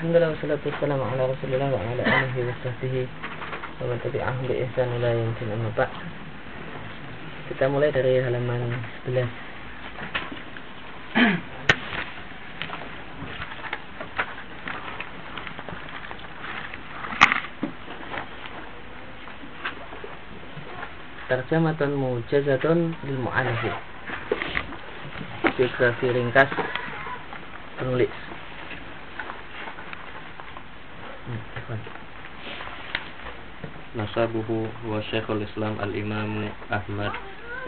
Alhamdulillah wassalatu wassalamu ala Rasulillah wa ala alihi wa sahbihi wa man tabi'ahum bi ihsan ila yaumil amma. Kita mulai dari halaman 11. Terjematan mujazatun lil mu'alif Biografi ringkas penulis ونسبه هو شيخ الإسلام الإمام أحمد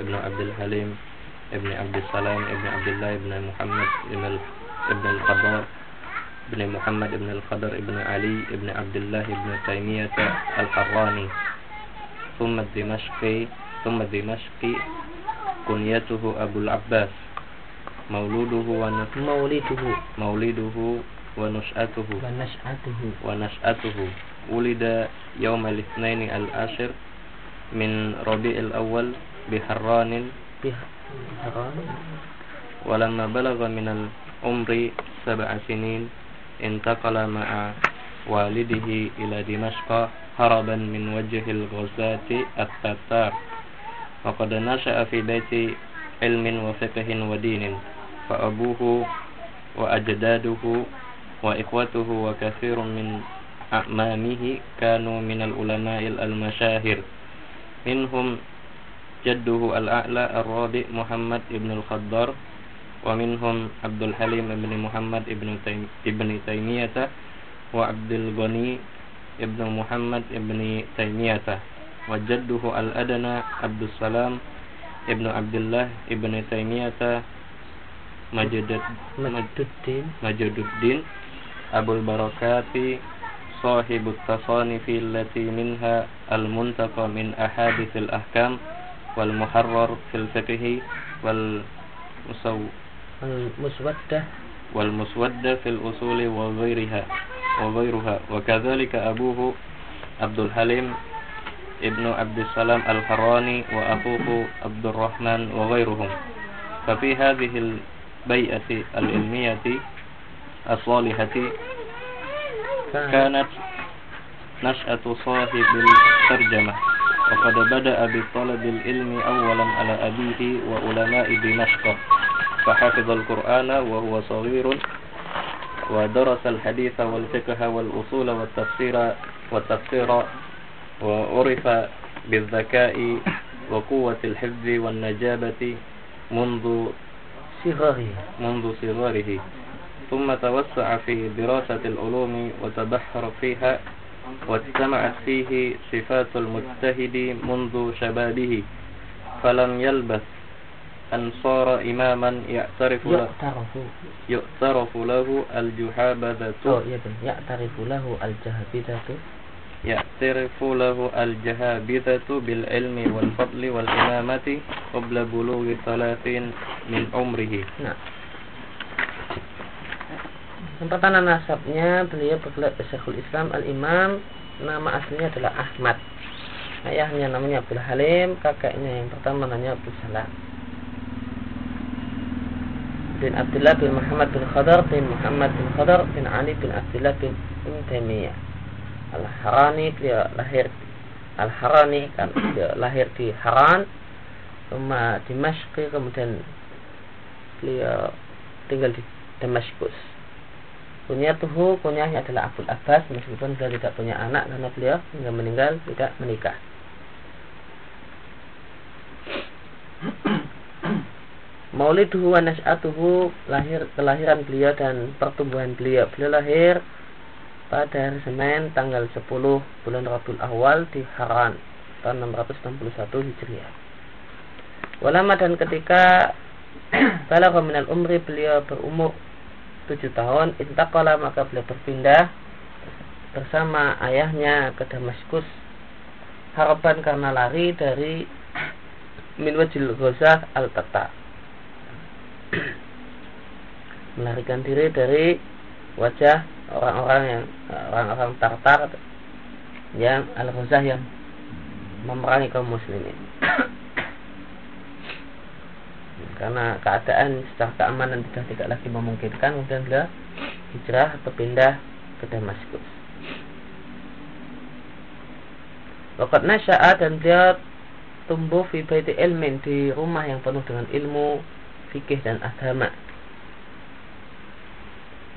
بن عبد الحليم بن عبد السلام بن عبد الله بن محمد بن ابن الخضار بن محمد بن الخضر بن علي بن عبد الله بن تيمية الحراني ثم الدمشقي ثم الدمشقي كنيته أبو العباس مولوده ونف... مولده مولده ونشأته ونشأته ونشأته ولد يوم الاثنين العاشر من ربيع الأول بحران. ولما بلغ من العمر سبع سنين انتقل مع والده إلى دمشق هربا من وجه الغزاة التتار. وقد نشأ في بيت علم وفقه ودين فأبوه وأجداده وإخوته وكثير من أعمامه كانوا من العلماء المشاهر منهم جده الأعلى الرابع محمد بن الخضر ومنهم عبد الحليم بن محمد بن تيم ابن تيمية وعبد الغني ابن محمد بن تيمية وجده الأدنى عبد السلام ابن عبد الله ابن تيمية مجد الدين مجد الدين أبو البركات صاحب التصانيف التي منها المنتقى من أحاديث الأحكام والمحرر في الفقه والمسو المسودة والمسودة في الأصول وغيرها وغيرها. وكذلك أبوه عبد الحليم ابن عبد السلام الحراني وأخوه عبد الرحمن وغيرهم. ففي هذه البيئة العلمية الصالحة كانت نشأة صاحب الترجمة وقد بدأ بطلب العلم أولا على أبيه وعلماء دمشق فحفظ القرآن وهو صغير ودرس الحديث والفقه والأصول والتفسير والتفسير وعرف بالذكاء وقوة الحفظ والنجابة منذ صغره. منذ صغره. ثم توسع في دراسة العلوم وتبحر فيها واجتمعت فيه صفات المجتهد منذ شبابه فلم يلبث أن صار إماما يعترف له. يعترف. له الجهابذة. يعترف له الجهابذة. يعترف له الجهابذة بالعلم والفضل والإمامة قبل بلوغ ثلاثين من عمره. Nah Tentang nasabnya beliau bergelar Syekhul Islam Al-Imam. Nama aslinya adalah Ahmad. Ayahnya namanya Abdul Halim kakeknya yang pertama namanya Abdul Salam. Bin Abdullah bin Muhammad bin Khadar bin Muhammad bin Khadar bin Ali bin Abdullah bin Taimiyah Al-Harani beliau lahir Al-Harani kan beliau lahir di Haran Rumah Dimashq kemudian beliau tinggal di Damaskus Kunyatuhu kunyahnya adalah Abdul Abbas meskipun beliau tidak punya anak karena beliau hingga meninggal tidak menikah Mauliduhu wa nas'atuhu lahir kelahiran beliau dan pertumbuhan beliau. Beliau lahir pada hari Senin tanggal 10 bulan Rabiul Awal di Haran tahun 661 Hijriah. Walama dan ketika balagha minal umri beliau berumur 7 tahun, intaqala maka beliau berpindah bersama ayahnya ke Damaskus harapan karena lari dari min wajil ghazah al-tata melarikan diri dari wajah orang-orang yang orang-orang Tartar yang al-Ghazah yang memerangi kaum muslimin. Karena keadaan secara keamanan sudah tidak lagi memungkinkan, kemudian beliau hijrah atau pindah ke Damaskus. Wakat nasya'a dan dia tumbuh fi baiti ilmin di rumah yang penuh dengan ilmu, fikih dan agama.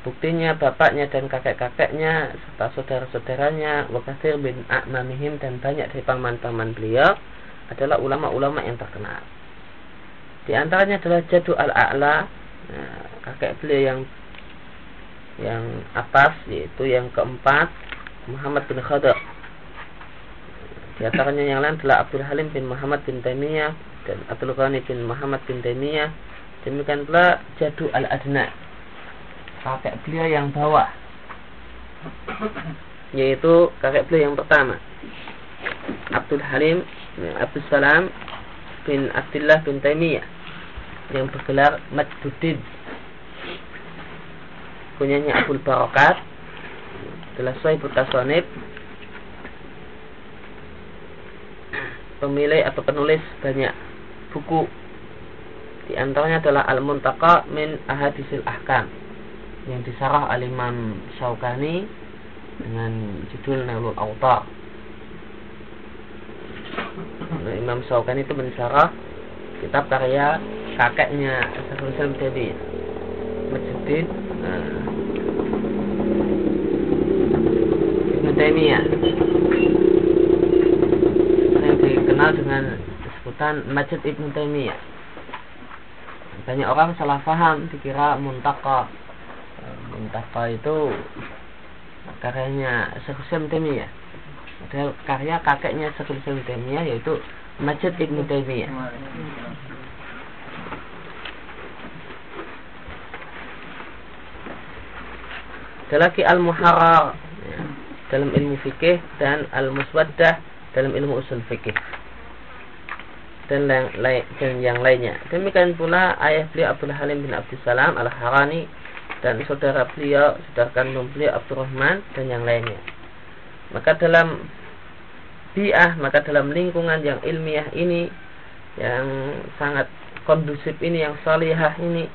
Buktinya bapaknya dan kakek-kakeknya serta saudara-saudaranya Wakasir bin A'mamihim dan banyak dari paman-paman beliau adalah ulama-ulama yang terkenal. Di antaranya adalah Jadu al-A'la, nah, kakek beliau yang yang atas yaitu yang keempat Muhammad bin Khadar. Di antaranya yang lain adalah Abdul Halim bin Muhammad bin Taimiyah dan Abdul Ghani bin Muhammad bin Taimiyah. Demikian pula Jadu al-Adna, kakek beliau yang bawah yaitu kakek beliau yang pertama Abdul Halim Abdul Salam bin Abdullah bin Taimiyah yang bergelar Majduddin. Punyanya Abdul Barakat adalah Sohibul Tasonib pemilik atau penulis banyak buku. Di antaranya adalah Al-Muntaka min Ahadisil Ahkam. Yang disarah oleh Imam Syaukani dengan judul Nailul Autar. Nah, Imam Syaukani itu mensarah kitab karya kakeknya Syekhul Islam Taimi Majduddin uh, Ibnu Taimiyah yang dikenal dengan sebutan Majid Ibnu Taimiyah. Banyak orang salah paham dikira muntaka Muntaka itu karyanya Syekhul Taimiyah. Karya kakeknya Syekhul Taimiyah yaitu Majid Ibnu Taimiyah. Ada lagi Al-Muharrar dalam ilmu fikih dan Al-Muswaddah dalam ilmu usul fikih dan yang, dan yang lainnya. Demikian pula ayah beliau Abdul Halim bin Abdul Salam Al-Harani dan saudara beliau, saudara kandung beliau Abdurrahman dan yang lainnya. Maka dalam biah, maka dalam lingkungan yang ilmiah ini yang sangat kondusif ini, yang salihah ini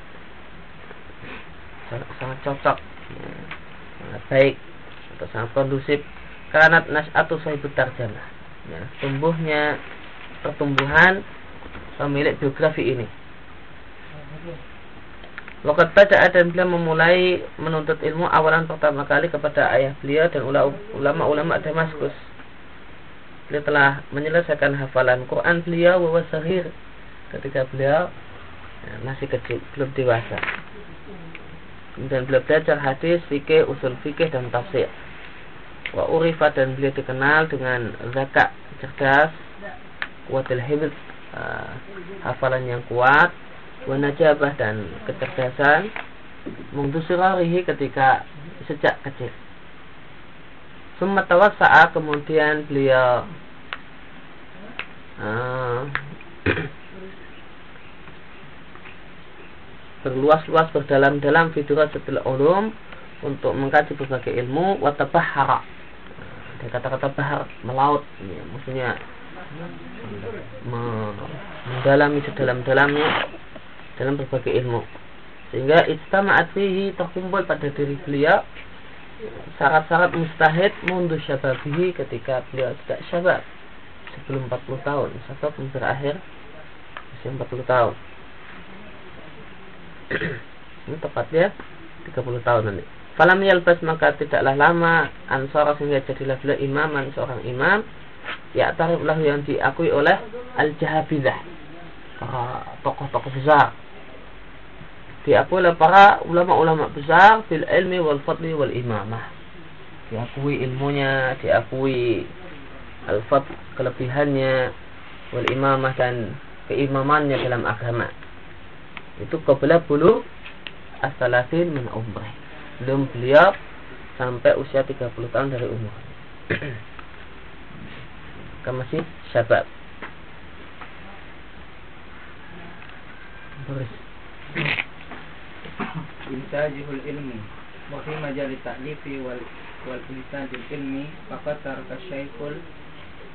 sangat, sangat cocok, sangat baik atau sangat kondusif karena nas'atu sahibut tarjamah. Ya, tumbuhnya pertumbuhan pemilik biografi ini Wakat pada dan beliau memulai menuntut ilmu awalan pertama kali kepada ayah beliau dan ulama-ulama Damaskus. Beliau telah menyelesaikan hafalan Quran beliau wa sahir ketika beliau ya, masih kecil, belum dewasa. Kemudian beliau belajar hadis, fikih, usul fikih dan tafsir. Wa urifa dan beliau dikenal dengan zakat cerdas, kuatil hibd, uh, hafalan yang kuat, wanajabah dan kecerdasan mengdusirarihi ketika sejak kecil. Summa tawassa'a kemudian beliau uh, berluas-luas berdalam-dalam fitura setelah ulum untuk mengkaji berbagai ilmu watabahara. Dia kata-kata bahar melaut. Ya, maksudnya mendalami sedalam-dalamnya dalam berbagai ilmu. Sehingga istama'at fihi terkumpul pada diri beliau. Syarat-syarat mustahid mundu syababihi ketika beliau tidak syabab sebelum 40 tahun. Syabab berakhir usia 40 tahun ini tepatnya 30 tahun nanti. Falam yalbas maka tidaklah lama Ansara sehingga jadilah beliau imaman seorang imam. Ya tariflah yang diakui oleh Al-Jahabidah. Para tokoh-tokoh besar. Diakui oleh para ulama-ulama besar fil ilmi wal fadli wal imamah. Diakui ilmunya diakui al fad kelebihannya wal imamah dan keimamannya dalam agama itu qabla bulu as-salasin min umrah. Belum beliau sampai usia 30 tahun dari umur. Kan masih syabab. Boris intajihul ilmi. Wa majali ta'lifi wal wal intajil ilmi faqad taraka syaikhul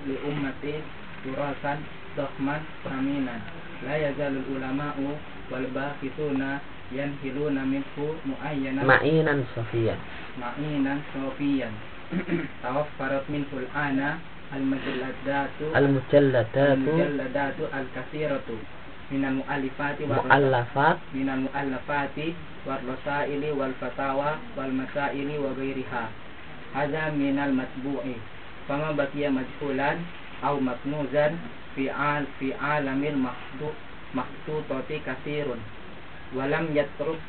li ummati turasan dohman aminan. La yazalul ulama'u wal baqituna yanhiluna minhu muayyanan ma'inan safiyan. Ma'inan sofiyan tawaffarat minhu al-ana al-mujalladatu Al-mujalladatu al-mujalladatu al-kathiratu minal mu'allifati wa mu'allafat minal mu'allafati wal rasaili wal fatawa wal masaili wa ghairiha. Hadza minal matbu'i. Fama baqiya majhulan aw maknuzan fi al fi alamil mahdu mahtutati katsirun. Walam yatruk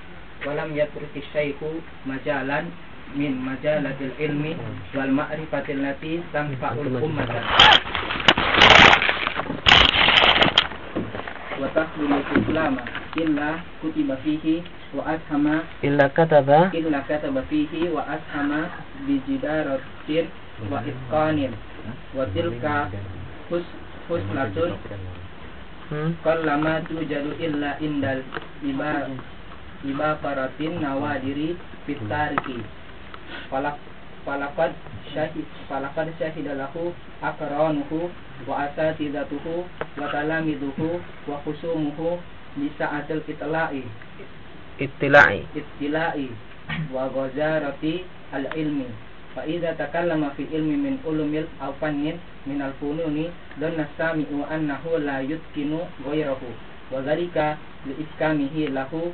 walam yatruk syaihu majalan min majalatil ilmi wal ma'rifatil lati tanfa'ul ummata. Wa tahlul islama illa kutiba fihi wa ashama illa kataba illa kataba fihi wa ashama bi jidaratin wa itqanin. Wa tilka hus huslatun hmm? qallama tujadu illa indal iba iba paratin nawadiri fitariki. Falak falakad syahid falakad syahida lahu akranuhu wa asatidatuhu wa talamiduhu wa khusumuhu bi sa'atil itla'i. Ittila'i. Ittila'i wa ghazarati al ilmi fa idza takallama fi ilmi min ulumil aw fannin min al fununi dhanna sami'u annahu la yutkinu ghayrahu. Wa dhalika li iskamihi lahu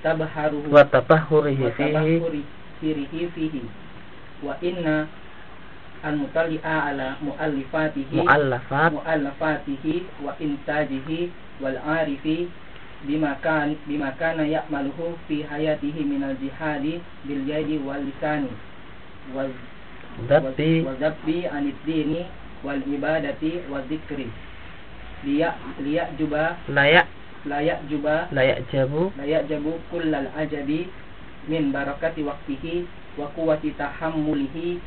tabharuhu. Wa tabakhuri sirihi fihi. wa inna al mutali'a ala muallifatihi mu'allafat. mu'allafatihi wa intajihi wal yadi wal wal wa zabbi anid dini wal ibadati wa dzikri liya liya juba layak. layak juba layak jabu layak jabu kullal ajabi min barakati waqtihi wa quwwati tahammulihi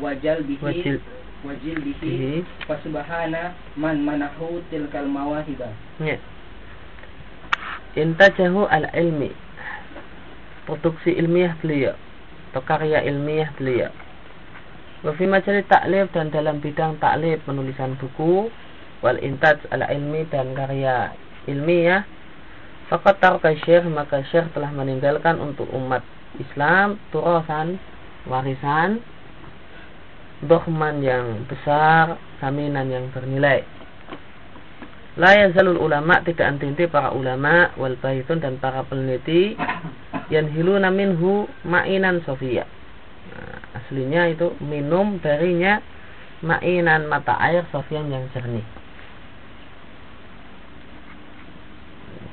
wa jalbihi wajil wa bihi. Fasubhana man manahu tilkal mawahiba. Ya. Intajahu al ilmi produksi ilmiah beliau atau karya ilmiah beliau wa fi majali taklif dan dalam bidang taklif penulisan buku wal intaj al ilmi dan karya ilmiah fakat tarka syekh maka syekh telah meninggalkan untuk umat Islam turasan warisan dohman yang besar saminan yang bernilai La yazalul ulama tidak anti para ulama wal bahitun dan para peneliti yang hiluna minhu mainan sofia. Nah, aslinya itu minum darinya mainan mata air sofian yang jernih.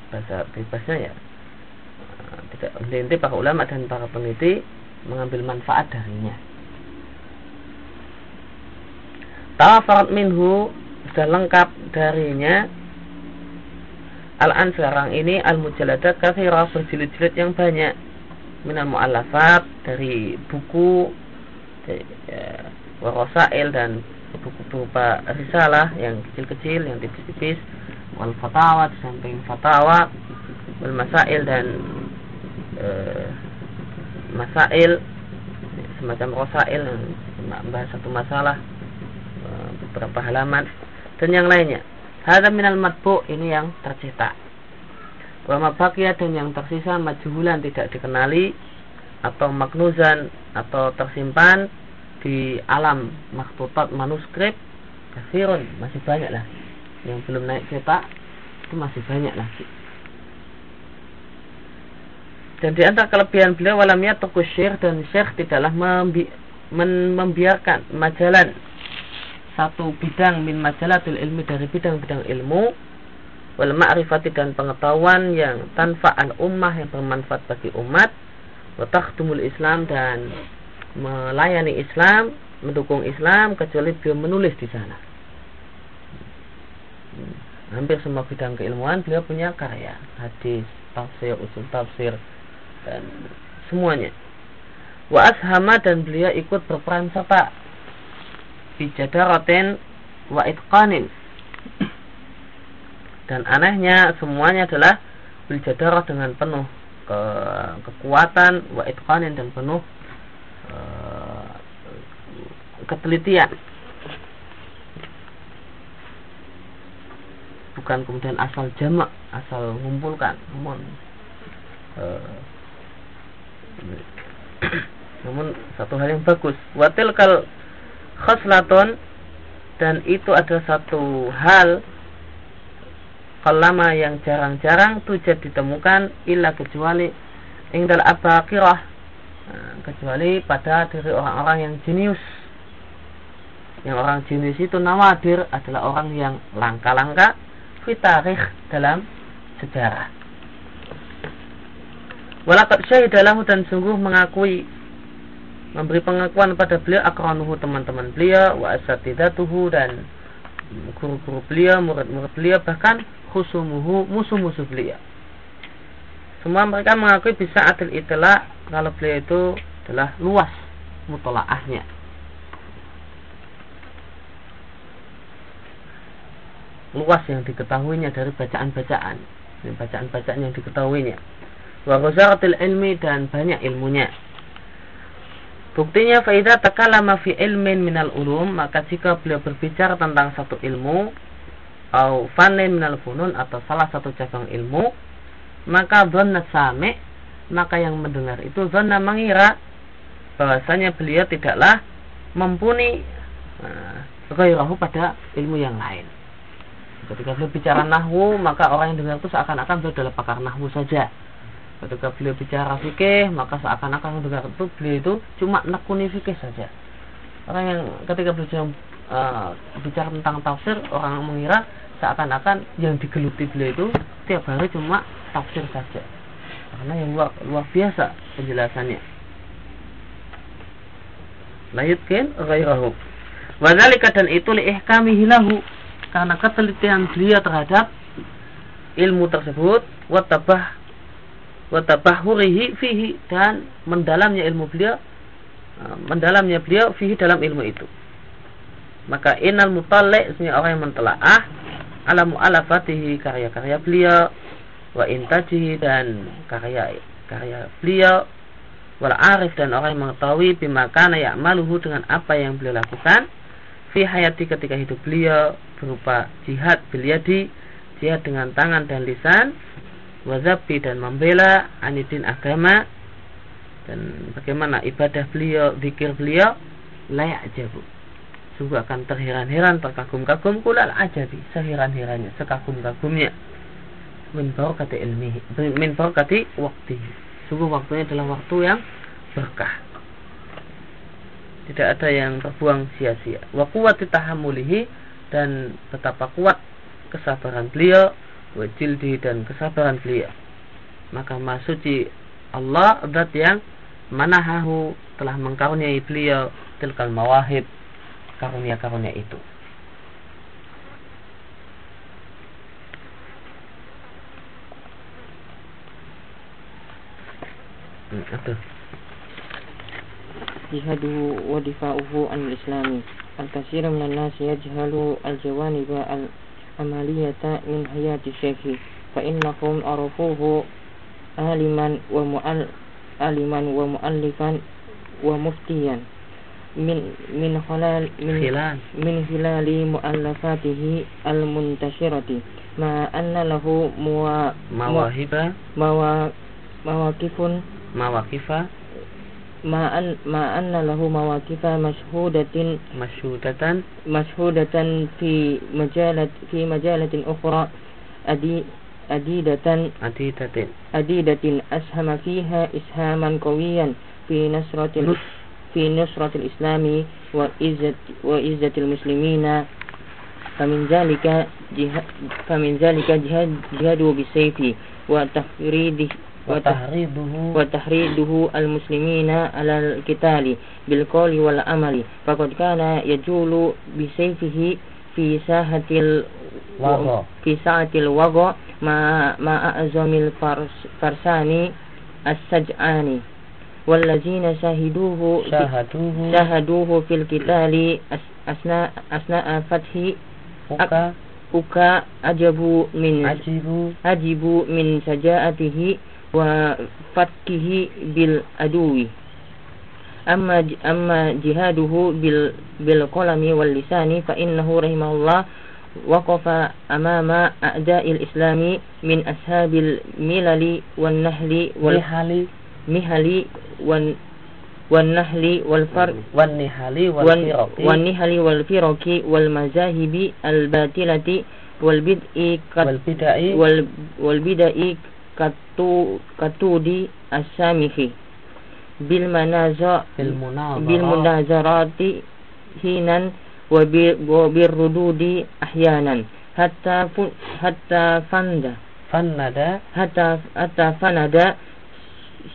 Bahasa bebasnya ya nah, tidak anti para ulama dan para peneliti mengambil manfaat darinya. Tawafarat minhu sudah lengkap darinya. Al-an sekarang ini al-mujalladat kathirah berjilid-jilid yang banyak. Minal mu'allafat dari buku ya, warasail dan buku berupa risalah yang kecil-kecil yang tipis-tipis. Wal fatawa samping fatawa wal masail dan e, masail semacam rosail membahas satu masalah e, beberapa halaman dan yang lainnya. Hada minal matbu ini yang tercetak. Wa mabakia dan yang tersisa majhulan tidak dikenali atau maknuzan atau tersimpan di alam makhtutat manuskrip kasirun masih banyak lah yang belum naik cetak itu masih banyak lagi dan di antara kelebihan beliau walamnya toko syekh dan syekh tidaklah membi membiarkan majalan satu bidang min majalatul ilmi dari bidang-bidang ilmu wal ma'rifati dan pengetahuan yang tanfa al ummah yang bermanfaat bagi umat wa takhtumul islam dan melayani Islam mendukung Islam kecuali beliau menulis di sana. Hampir semua bidang keilmuan beliau punya karya hadis tafsir usul tafsir dan semuanya. Wa ashama dan beliau ikut berperan serta bijadaratin wa itqanin dan anehnya semuanya adalah biljadarah dengan penuh ke, kekuatan wa itqanin dan penuh uh, ketelitian. Bukan kemudian asal jamak asal mengumpulkan namun uh, namun satu hal yang bagus. Watil kal khoslaton dan itu adalah satu hal. Kalama yang jarang-jarang tujat ditemukan illa kecuali ingdal abakirah. Nah, kecuali pada diri orang-orang yang jenius. Yang orang jenius itu nawadir adalah orang yang langka-langka fitarikh dalam sejarah. Walakat syahidalahu dan sungguh mengakui memberi pengakuan pada beliau akranuhu teman-teman beliau wa asatidatuhu dan guru-guru beliau, murid-murid beliau bahkan khusumuhu musuh-musuh beliau. Semua mereka mengakui bisa adil itulah kalau beliau itu adalah luas mutolaahnya. Luas yang diketahuinya dari bacaan-bacaan. Bacaan-bacaan yang diketahuinya. Wa ilmi dan banyak ilmunya Buktinya faidah takalama fi ilmin minal ulum maka jika beliau berbicara tentang satu ilmu atau fanin minal funun atau salah satu cabang ilmu maka dhanna sami maka yang mendengar itu dhanna mengira bahwasanya beliau tidaklah mumpuni uh, pada ilmu yang lain. Ketika beliau bicara nahwu maka orang yang dengar itu seakan-akan beliau adalah pakar nahwu saja ketika beliau bicara fikih maka seakan-akan dengar itu beliau itu cuma nekuni fikih saja. Orang yang ketika beliau uh, bicara tentang tafsir orang mengira seakan-akan yang digeluti beliau itu tiap hari cuma tafsir saja. Karena yang luar, luar biasa penjelasannya. Layutkin ghairahu. Wadhalika dan itu liihkamihi lahu karena ketelitian beliau terhadap ilmu tersebut watabah watabahurihi fihi. Dan mendalamnya ilmu beliau uh, mendalamnya beliau fihi dalam ilmu itu. Maka inal mutalek sebenarnya orang yang mentelaah ala mu'alafatihi karya-karya beliau wa intajihi dan karya karya beliau wal arif dan orang yang mengetahui bimakana ya'maluhu dengan apa yang beliau lakukan fi hayati ketika hidup beliau berupa jihad di jihad dengan tangan dan lisan wazabi dan membela anidin agama dan bagaimana ibadah beliau, zikir beliau layak jabu. Sungguh akan terheran-heran, terkagum-kagum kulal ajabi, seheran-herannya, sekagum-kagumnya. Min kata ilmi, min kata waktu. Sungguh waktunya adalah waktu yang berkah. Tidak ada yang terbuang sia-sia. Wa kuwati tahamulihi dan betapa kuat kesabaran beliau wajildi dan kesabaran beliau. Maka masuci Allah zat yang manahahu telah mengkaruniai beliau tilkal mawahib karunia-karunia itu. Hmm, itu jihadu wa difa'uhu an islami. Al-kasir minan yajhalu al-jawaniba al amaliyata min hayati syekhi fa innahum arafuhu aliman wa mu'al aliman wa mu'allifan wa muftiyan. Min min halal min hilal. muallafatihi al muntashirati ma ما أن ما أن له مواقف مشهودة مشهودة مشهودة في مجالة في مجالة أخرى أدي أديدة أديدة. أديدة أسهم فيها إسهاما قويا في نصرة في نصرة الإسلام وإزة وإزة المسلمين. فمن ذلك جهاد فمن ذلك جهاد جهاده بالسيف وتفريده وتحريضه وتحريضه المسلمين على القتال بالقول والعمل فقد كان يجول بسيفه في ساحة الوغى في ساعة الوغى مع مع أعظم الفرسان السجعان والذين شاهدوه شاهدوه شاهدوه في القتال أثناء أثناء فتح أكا أجبوا من أجبوا من شجاعته وفتكه بالعدو. أما أما جهاده بالقلم واللسان فإنه رحمه الله وقف أمام أعداء الإسلام من أصحاب الملل والنهل والمهل والنحل والفرق wan nihali wal وال- firaqi والنحل والفرق والمذاهب الباطلة bidai wal والبدع كتو كتود السامخ بالمنازع bil munazara بالمناظرات حينا وب- وبالردود أحيانا حتى ف- حتى فند fannada حتى حتى فند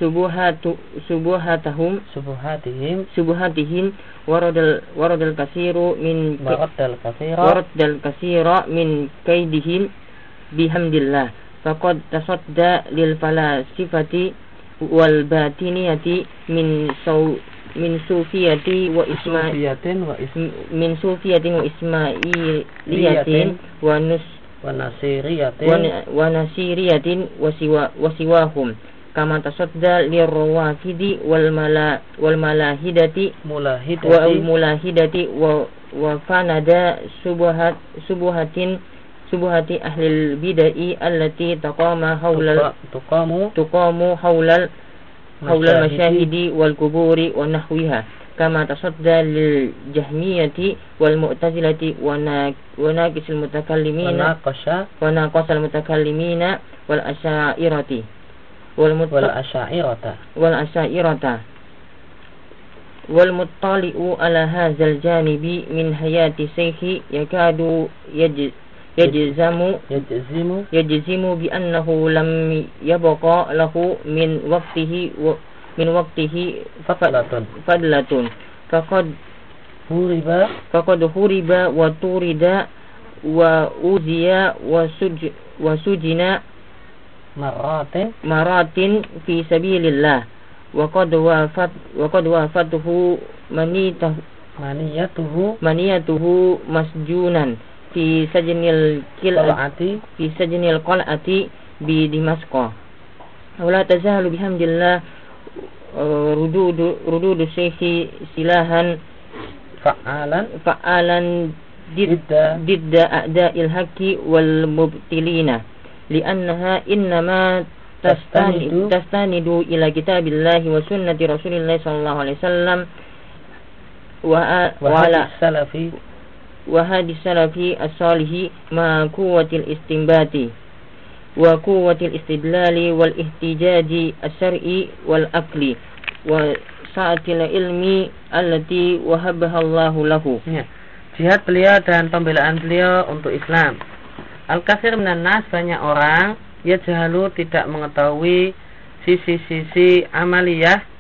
سبحات سبحاتهم subuhatihim سبحاتهم ورد ال- ورد الكثير من ك- waraddal katsira ورد الكثير من faqad tasadda lil falasifati wal batiniyati min saw min sufiyati wa isma sufiyatin wa isma min sufiyatin wa ismailiyatin wa nus wa nasiriyatin. wa nasiriyatin wa siwa wa siwahum. Kama tasadda lirawakidi wal mala wal malahidati mulahidati. wa mulahidati wa wa fanada subuhat subuhatin شبهة أهل البدع التي تقام حول tuqamu تقام حول حول. المشاهد والقبور ونحوها كما تصدى للجهمية والمعتزلة ونا- وناقص المتكلمين wanaqasha وناقص المتكلمين والأشاعرة. والمت... wal asyairata والأشاعرة. والمطلع على هذا الجانب من حياة شيخ يكاد يج... يجزم yajzimu يجزم بأنه لم يبقى له من وقته. من وقته fadlatun فضلة. فقد huriba فقد هرب وطرد وأوذي وسج... وسجن marratin مرات في سبيل الله. وقد وافت وقد وافته منيته maniyatuhu منيته مسجونا. fi sajnil qil'ati fi sajnil qal'ati bi Dimasqo. Wala tazahalu bihamdillah uh, rududu rududu syekhi silahan fa'alan. fa'alan didda. didda a'da'il haqqi wal mubtilina. Li'annaha innama tastanidu. tastanidu ila kitabillahi wa sunnati rasulillahi sallallahu alaihi wasallam. Wa wa salafi وهدي وعلى salafi وهذه السلف الصالح مع قوة الاستنباط وقوة الاستدلال والاحتجاج الشرعي والعقل وسعة العلم التي وهبها الله له Ya. Jihad beliau dan pembelaan beliau untuk Islam. Al-Kasir minan nas banyak orang ya jahalu tidak mengetahui sisi-sisi amaliyah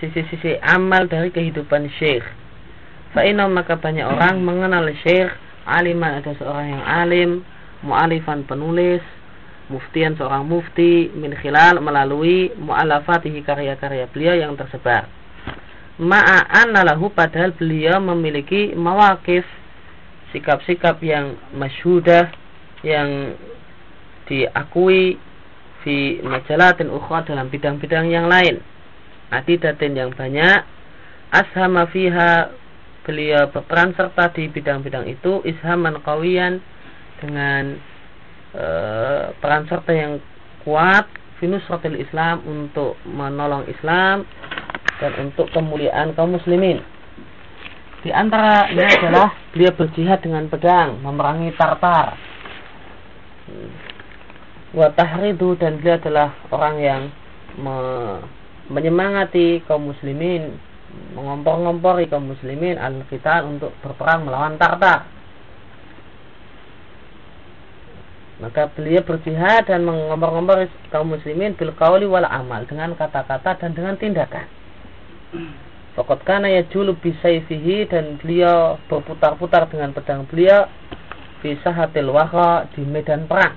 sisi-sisi amal dari kehidupan syekh. Fa'inam maka banyak orang mengenal syekh aliman ada seorang yang alim, mu'alifan penulis, muftian seorang mufti, min khilal melalui mu'alafatihi karya-karya beliau yang tersebar. Ma'an lahu padahal beliau memiliki mawakif sikap-sikap yang masyhudah yang diakui fi majalatin ukhra dalam bidang-bidang yang lain. Adidatin yang banyak ashama fiha beliau berperan serta di bidang-bidang itu ishaman kawian dengan eh, peran serta yang kuat finusratil Islam untuk menolong Islam dan untuk kemuliaan kaum muslimin. Di antara ini adalah beliau berjihad dengan pedang, memerangi Tartar. Hmm. Wa tahridu dan beliau adalah orang yang me- menyemangati kaum muslimin, mengompor-ngompori kaum muslimin al kita untuk berperang melawan Tartar. Maka beliau berjihad dan mengompor-ngompor kaum muslimin bil qauli wal amal dengan kata-kata dan dengan tindakan. Fakat julu bisayfihi dan beliau berputar-putar dengan pedang beliau bisa hatil waha di medan perang.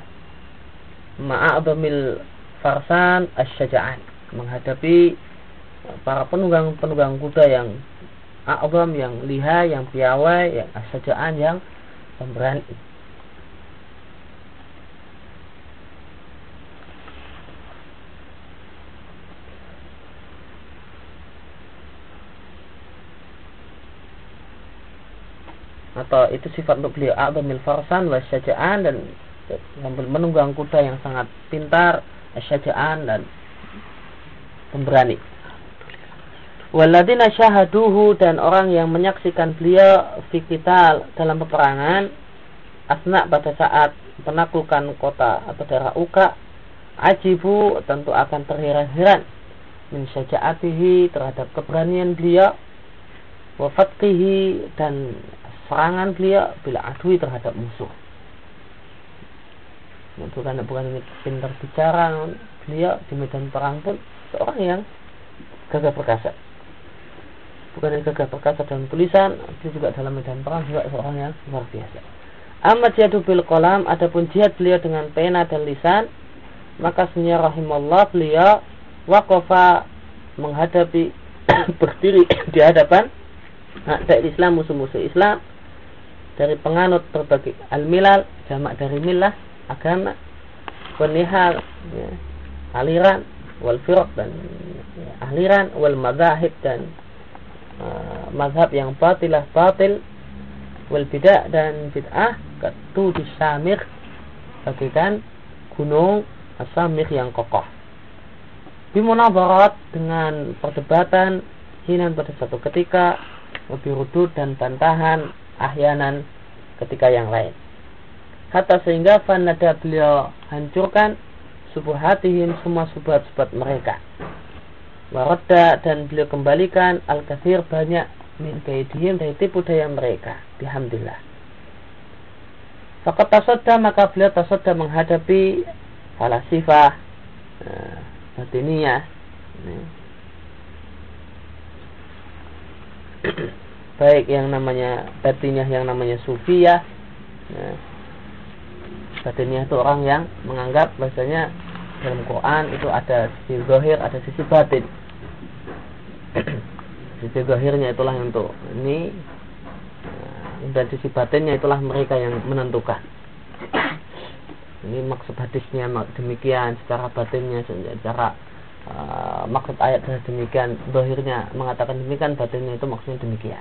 Ma'adhamil farsan asyaja'an menghadapi para penunggang-penunggang kuda yang a'zam, yang liha, yang piawai, yang asyaja'an, yang pemberani. atau itu sifat untuk beliau a'zamil farsan wa syaja'an dan menunggang kuda yang sangat pintar syaja'an dan pemberani Waladina syahaduhu dan orang yang menyaksikan beliau fikital dalam peperangan asna pada saat penaklukan kota atau daerah Uka ajibu tentu akan terheran-heran min terhadap keberanian beliau wafatkihi dan serangan beliau bila adui terhadap musuh. Bukan bukan pintar bicara beliau di medan perang pun seorang yang gagah perkasa bukan yang gagah perkasa dalam tulisan dia juga dalam medan perang juga seorang yang luar biasa. Amat jadu bil kolam adapun jihad beliau dengan pena dan lisan maka sunya rahimallah beliau wakofa menghadapi berdiri di hadapan dari Islam musuh-musuh Islam dari penganut berbagai al-milal jamak dari milah agama penihar ya, aliran wal firq dan ya, aliran wal madahib dan uh, mazhab yang batilah batil wal bid'ah dan bid'ah katu disamir bagikan gunung asamir yang kokoh. Bimunabarat dengan perdebatan hinan pada satu ketika lebih rudut dan bantahan ahyanan ketika yang lain. Kata sehingga fanada beliau hancurkan subuhatihim semua subhat-subhat mereka Waradda dan beliau kembalikan al-kathir banyak min kaidihim dari tipu daya mereka. Alhamdulillah. Fakat tasoda maka beliau tasoda menghadapi falasifah nah, batiniyah. Nah. Baik yang namanya batiniyah yang namanya sufiyah. Nah, batiniyah itu orang yang menganggap bahasanya dalam Quran itu ada sisi zahir, ada sisi batin. sisi zahirnya itulah yang untuk ini eh, dan sisi batinnya itulah mereka yang menentukan. Ini maksud hadisnya demikian, secara batinnya, secara uh, maksud ayat demikian, zahirnya mengatakan demikian, batinnya itu maksudnya demikian.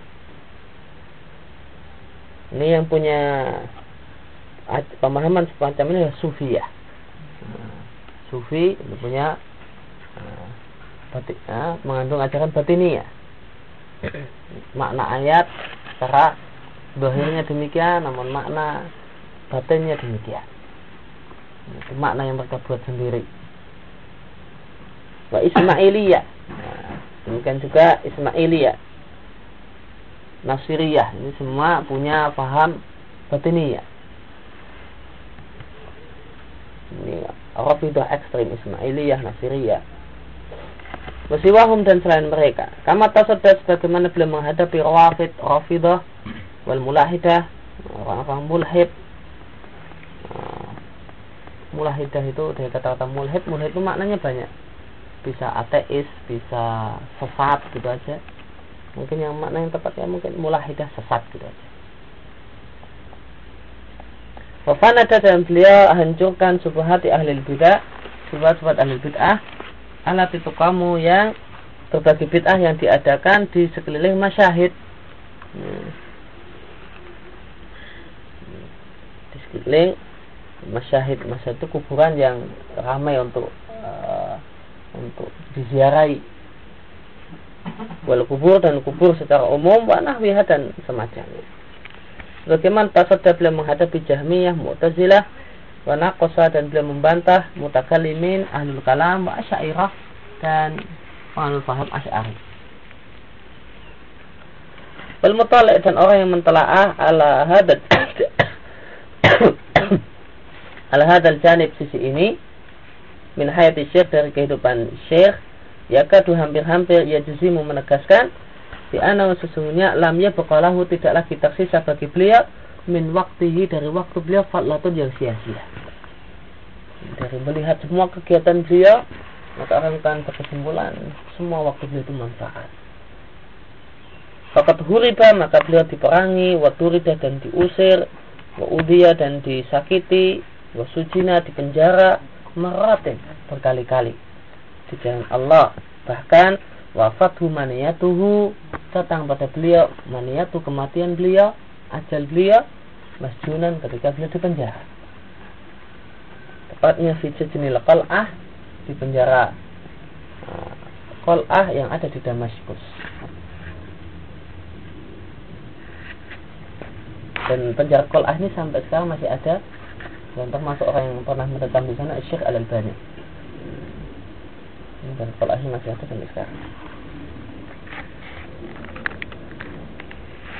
Ini yang punya pemahaman semacam ini ya sufiyah sufi itu punya uh, bati, uh, mengandung ajaran batini ya? Makna ayat secara dohirnya demikian namun makna batinnya demikian. Itu makna yang mereka buat sendiri. Wa Ismailiyah. Nah, demikian juga Ismailiyah. Nasiriyah. Ini semua punya paham batiniyah. Ini Rafidah ekstrim Ismailiyah, Nasiriyah. Wasiwahum dan selain mereka. Kama tasadat sebagaimana beliau menghadapi Rawafid, Rafidah, wal Mulahidah, orang-orang mulhid. Ah, mulahidah itu dari kata-kata mulhid, mulhid itu maknanya banyak. Bisa ateis, bisa sesat gitu aja. Mungkin yang makna yang tepatnya mungkin mulahidah sesat gitu aja. Wafanada dan beliau hancurkan hati ahli bid'ah, subhat-subhat ahli bid'ah, alat itu kamu yang berbagai bid'ah yang diadakan di sekeliling masyahid. Hmm. Di sekeliling masyahid, masyahid itu kuburan yang ramai untuk uh, untuk diziarahi. Wal kubur dan kubur secara umum, wa nahwiha dan semacamnya. Bagaimana tasadda beliau menghadapi Jahmiyah, Mu'tazilah, wa naqasa dan beliau membantah mutakalimin, ahlul kalam, wa asyairah dan penganut faham asy'ari. Wal dan orang yang mentelaah ala hadad ala hadal janib sisi ini min hayati syekh dari kehidupan syekh yakadu hampir-hampir ia juzimu menegaskan di sesungguhnya lamnya bekalahu tidak lagi tersisa bagi beliau min waktihi dari waktu beliau fatlatun yang sia-sia. Dari melihat semua kegiatan beliau, maka orang akan berkesimpulan semua waktu beliau itu manfaat. Fakat huriba maka beliau diperangi, waturida dan diusir, wa udia dan disakiti, wa sujina dipenjara, meratin berkali-kali di jalan Allah. Bahkan wafathu maniyatuhu datang pada beliau maniyatu kematian beliau ajal beliau masjunan ketika beliau di penjara tepatnya fi jenil qal'ah di penjara Kol'ah yang ada di Damaskus. Dan penjara Kol'ah ini sampai sekarang masih ada dan termasuk orang yang pernah menetap di sana Syekh Al Albani. Dan Kol'ah ini masih ada sampai sekarang.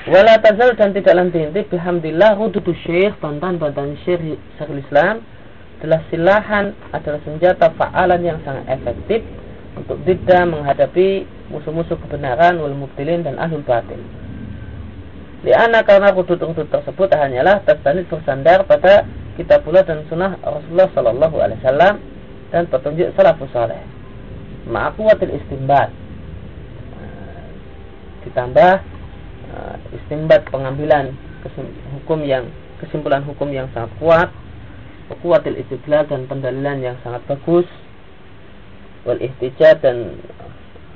Wala tazal dan tidak lanti-lanti bihamdillah rudutu syekh bantahan-bantahan syekh Syekhul Islam adalah silahan adalah senjata fa'alan yang sangat efektif untuk tidak menghadapi musuh-musuh kebenaran wal mubtilin dan ahlul batin. Liana karena rudut-rudut tersebut hanyalah tastanid bersandar pada kitabullah dan sunnah Rasulullah Sallallahu Alaihi Wasallam dan petunjuk salafus saleh. Ma'akuatil istimbat. Ditambah uh, istimbat pengambilan hukum yang kesimpulan hukum yang sangat kuat kuatil istidlal dan pendalilan yang sangat bagus wal ihtijaj dan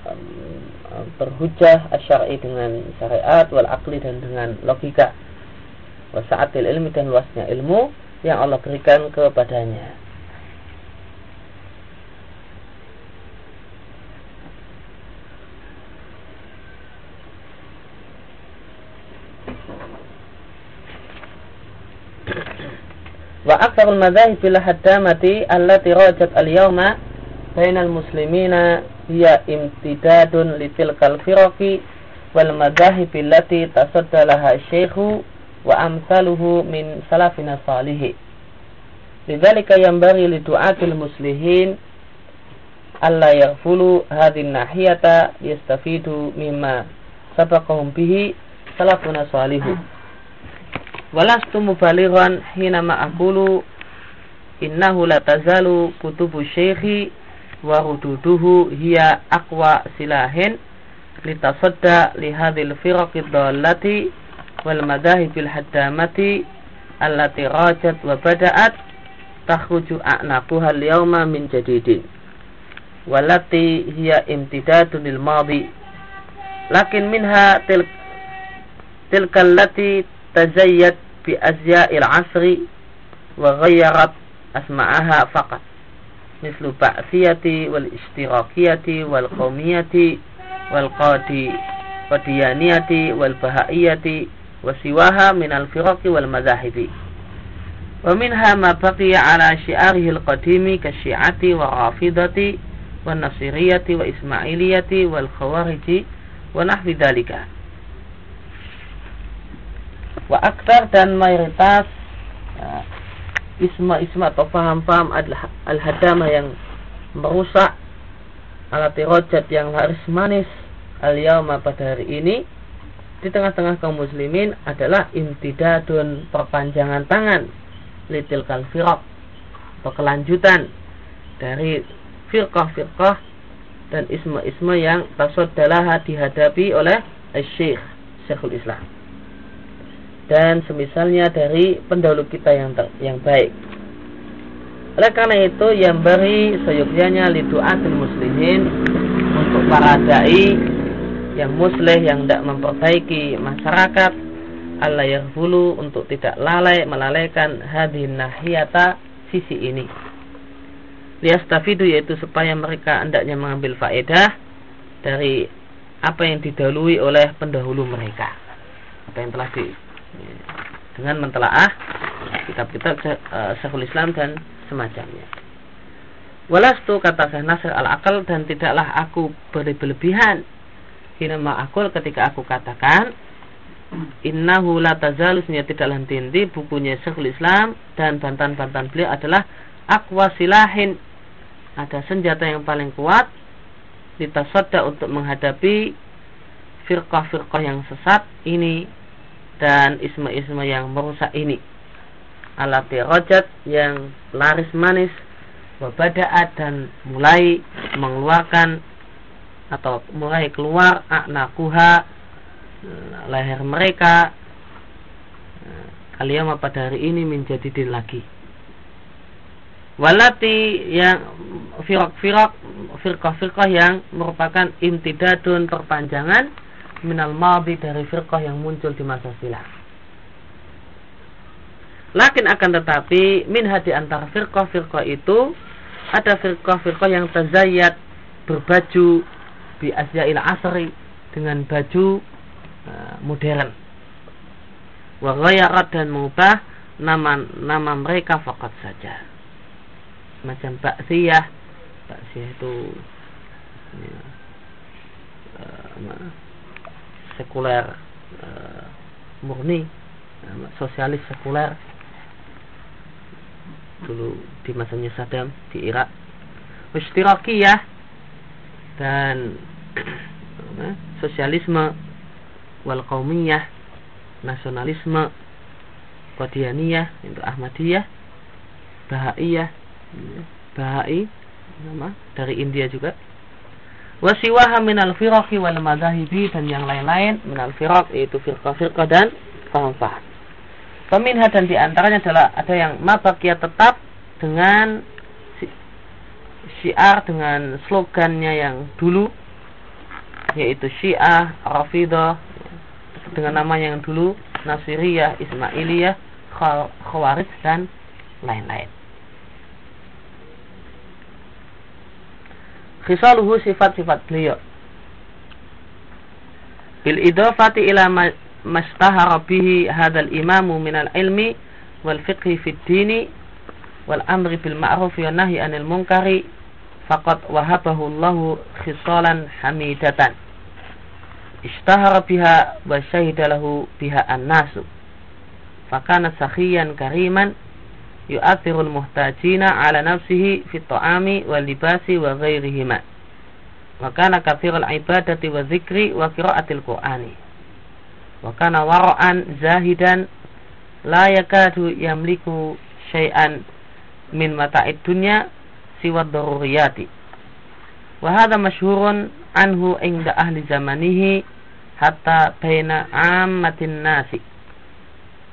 um, berhujah asyari dengan syariat wal akli dan dengan logika. Wasaatil ilmi dan luasnya ilmu yang Allah berikan kepadanya Wa aktsarul madzahib fil haddamati allati rajat al-yawma bainal muslimina hiya imtidadun litilkal firaqi wal madzahib allati tasadda laha syekhu wa amsaluhu min salafina salihi. Lidzalika yanbaghi li du'atil muslihin alla yaghfulu hadhihi nahiyata yastafidu walastu mubalighan hina ma'akulu. Innahu la tazalu kutubu syekhi wa hududuhu hiya aqwa silahin. Litasadda li hadhil firaqid dallati wal madahibil haddamati allati rajat wa bada'at takhruju a'naquha al-yawma min jadidin. Walati hiya imtidadun lil madi. Lakin minha til tilka allati tazayyat bi azya'il asri wa ghayyarat asma'aha faqat mislu ba'siyati wal ishtirakiyati wal qawmiyati wal qadi qadiyaniyati wal bahaiyati wa siwaha min al firaqi wal madhahibi wa minha ma baqiya ala syi'arihi al qadimi kasyi'ati wa rafidati wa nasiriyati wa ismailiyati wal khawariji wa nahwi dalika wa aktar dan mayoritas uh, isma-isma atau paham-paham adalah al-hadamah yang merusak alat rojat yang laris manis al-yawma pada hari ini di tengah-tengah kaum muslimin adalah imtidadun perpanjangan tangan litil kal firq atau kelanjutan dari firqah-firqah dan isma-isma yang tasoddalah dihadapi oleh Syekh Syekhul Islam dan semisalnya dari pendahulu kita yang ter, yang baik. Oleh karena itu yang beri seyogyanya lidu'atil muslimin untuk para dai yang muslih yang tidak memperbaiki masyarakat Allah yang hulu untuk tidak lalai melalaikan hadin nahiyata sisi ini. Liastafidu yaitu supaya mereka hendaknya mengambil faedah dari apa yang didahului oleh pendahulu mereka. Apa yang telah di, dengan mentelaah kitab-kitab uh, Syekhul Islam dan semacamnya. Walastu kata Syekh Nasir al-Akal dan tidaklah aku berlebihan. Hinama akul ketika aku katakan Innahu la tazalus tidak lantinti bukunya Syekhul Islam dan bantan-bantan beliau adalah akwa silahin ada senjata yang paling kuat ditasoda untuk menghadapi firqah-firqah yang sesat ini dan isma-isma yang merusak ini. Alati rojat yang laris manis wabadaat dan mulai mengeluarkan atau mulai keluar aknakuha leher mereka kalian pada hari ini menjadi din lagi. Walati yang firok-firok firqah-firqah yang merupakan imtidadun perpanjangan minal madi dari firqah yang muncul di masa silam. Lakin akan tetapi minha di antara firqah-firqah itu ada firqah-firqah yang tazayyat berbaju bi asyail asri dengan baju uh, modern wa dan mengubah nama nama mereka fakat saja macam baksiyah baksiyah itu ya, uh, sekuler uh, murni sosialis sekuler. Dulu di masanya Saddam di Irak. Ya. Dan sosialisme wal qaumiyah nasionalisme Qadianiyah itu Ahmadiyah Bahaiyah Bahai nama dari India juga wasiwaha minal firaqi wal madhahibi dan yang lain-lain minal firaq yaitu firqah-firqah dan faham-faham peminha dan di antaranya adalah ada yang mabakia tetap dengan syiar dengan slogannya yang dulu yaitu Syiah, Rafidah dengan nama yang dulu Nasiriyah, Ismailiyah, Khawarij dan lain-lain. Khisaluhu sifat-sifat beliau. Bil idafati ila mastahara bihi hadal imamu minal ilmi wal fiqhi fid dini wal amri bil ma'ruf wa nahyi anil munkari faqad wahabahu Allahu khisalan hamidatan ishtahara biha wa syahida lahu biha an-nasu fakana sakhiyan kariman yu'athirul muhtajina ala nafsihi fi ta'ami wa libasi wa ghairihima. Wa kana kathirul ibadati wa zikri wa qiraatil qur'ani. Wa kana wara'an zahidan la yakadu yamliku syai'an min mata'id dunya siwa daruriyati. Wa hadha masyhurun anhu inda ahli zamanihi hatta baina ammatin nasi.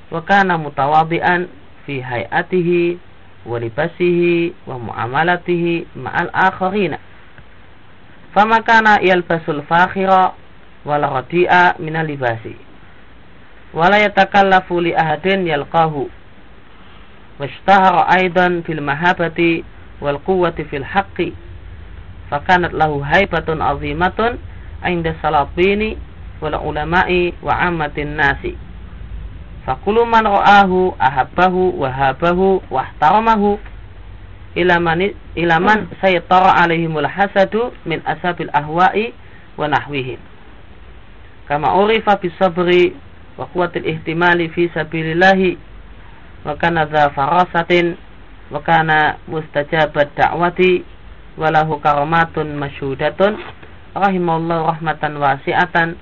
Wa kana fi hayatihi wa libasihi wa muamalatihi ma'al akharina. Fama kana yalbasul fakhira wala radi'a minal libasi. Wala yatakallafu li ahadin yalqahu. Washtahara aidan fil mahabati wal quwwati fil haqqi. Fakanat lahu haibatun azimatun inda salabini wal ulama'i wa ammatin nasi fakulu man ra'ahu ahabbahu wa habahu wa ihtaramahu ila man ila man saytara alaihimul hasadu min asabil ahwa'i wa nahwihim kama urifa bisabri wa quwwatil ihtimali fi sabilillahi wa kana dha farasatin wa kana mustajabat da'wati walahu karamatun masyhudatun rahimallahu rahmatan wasi'atan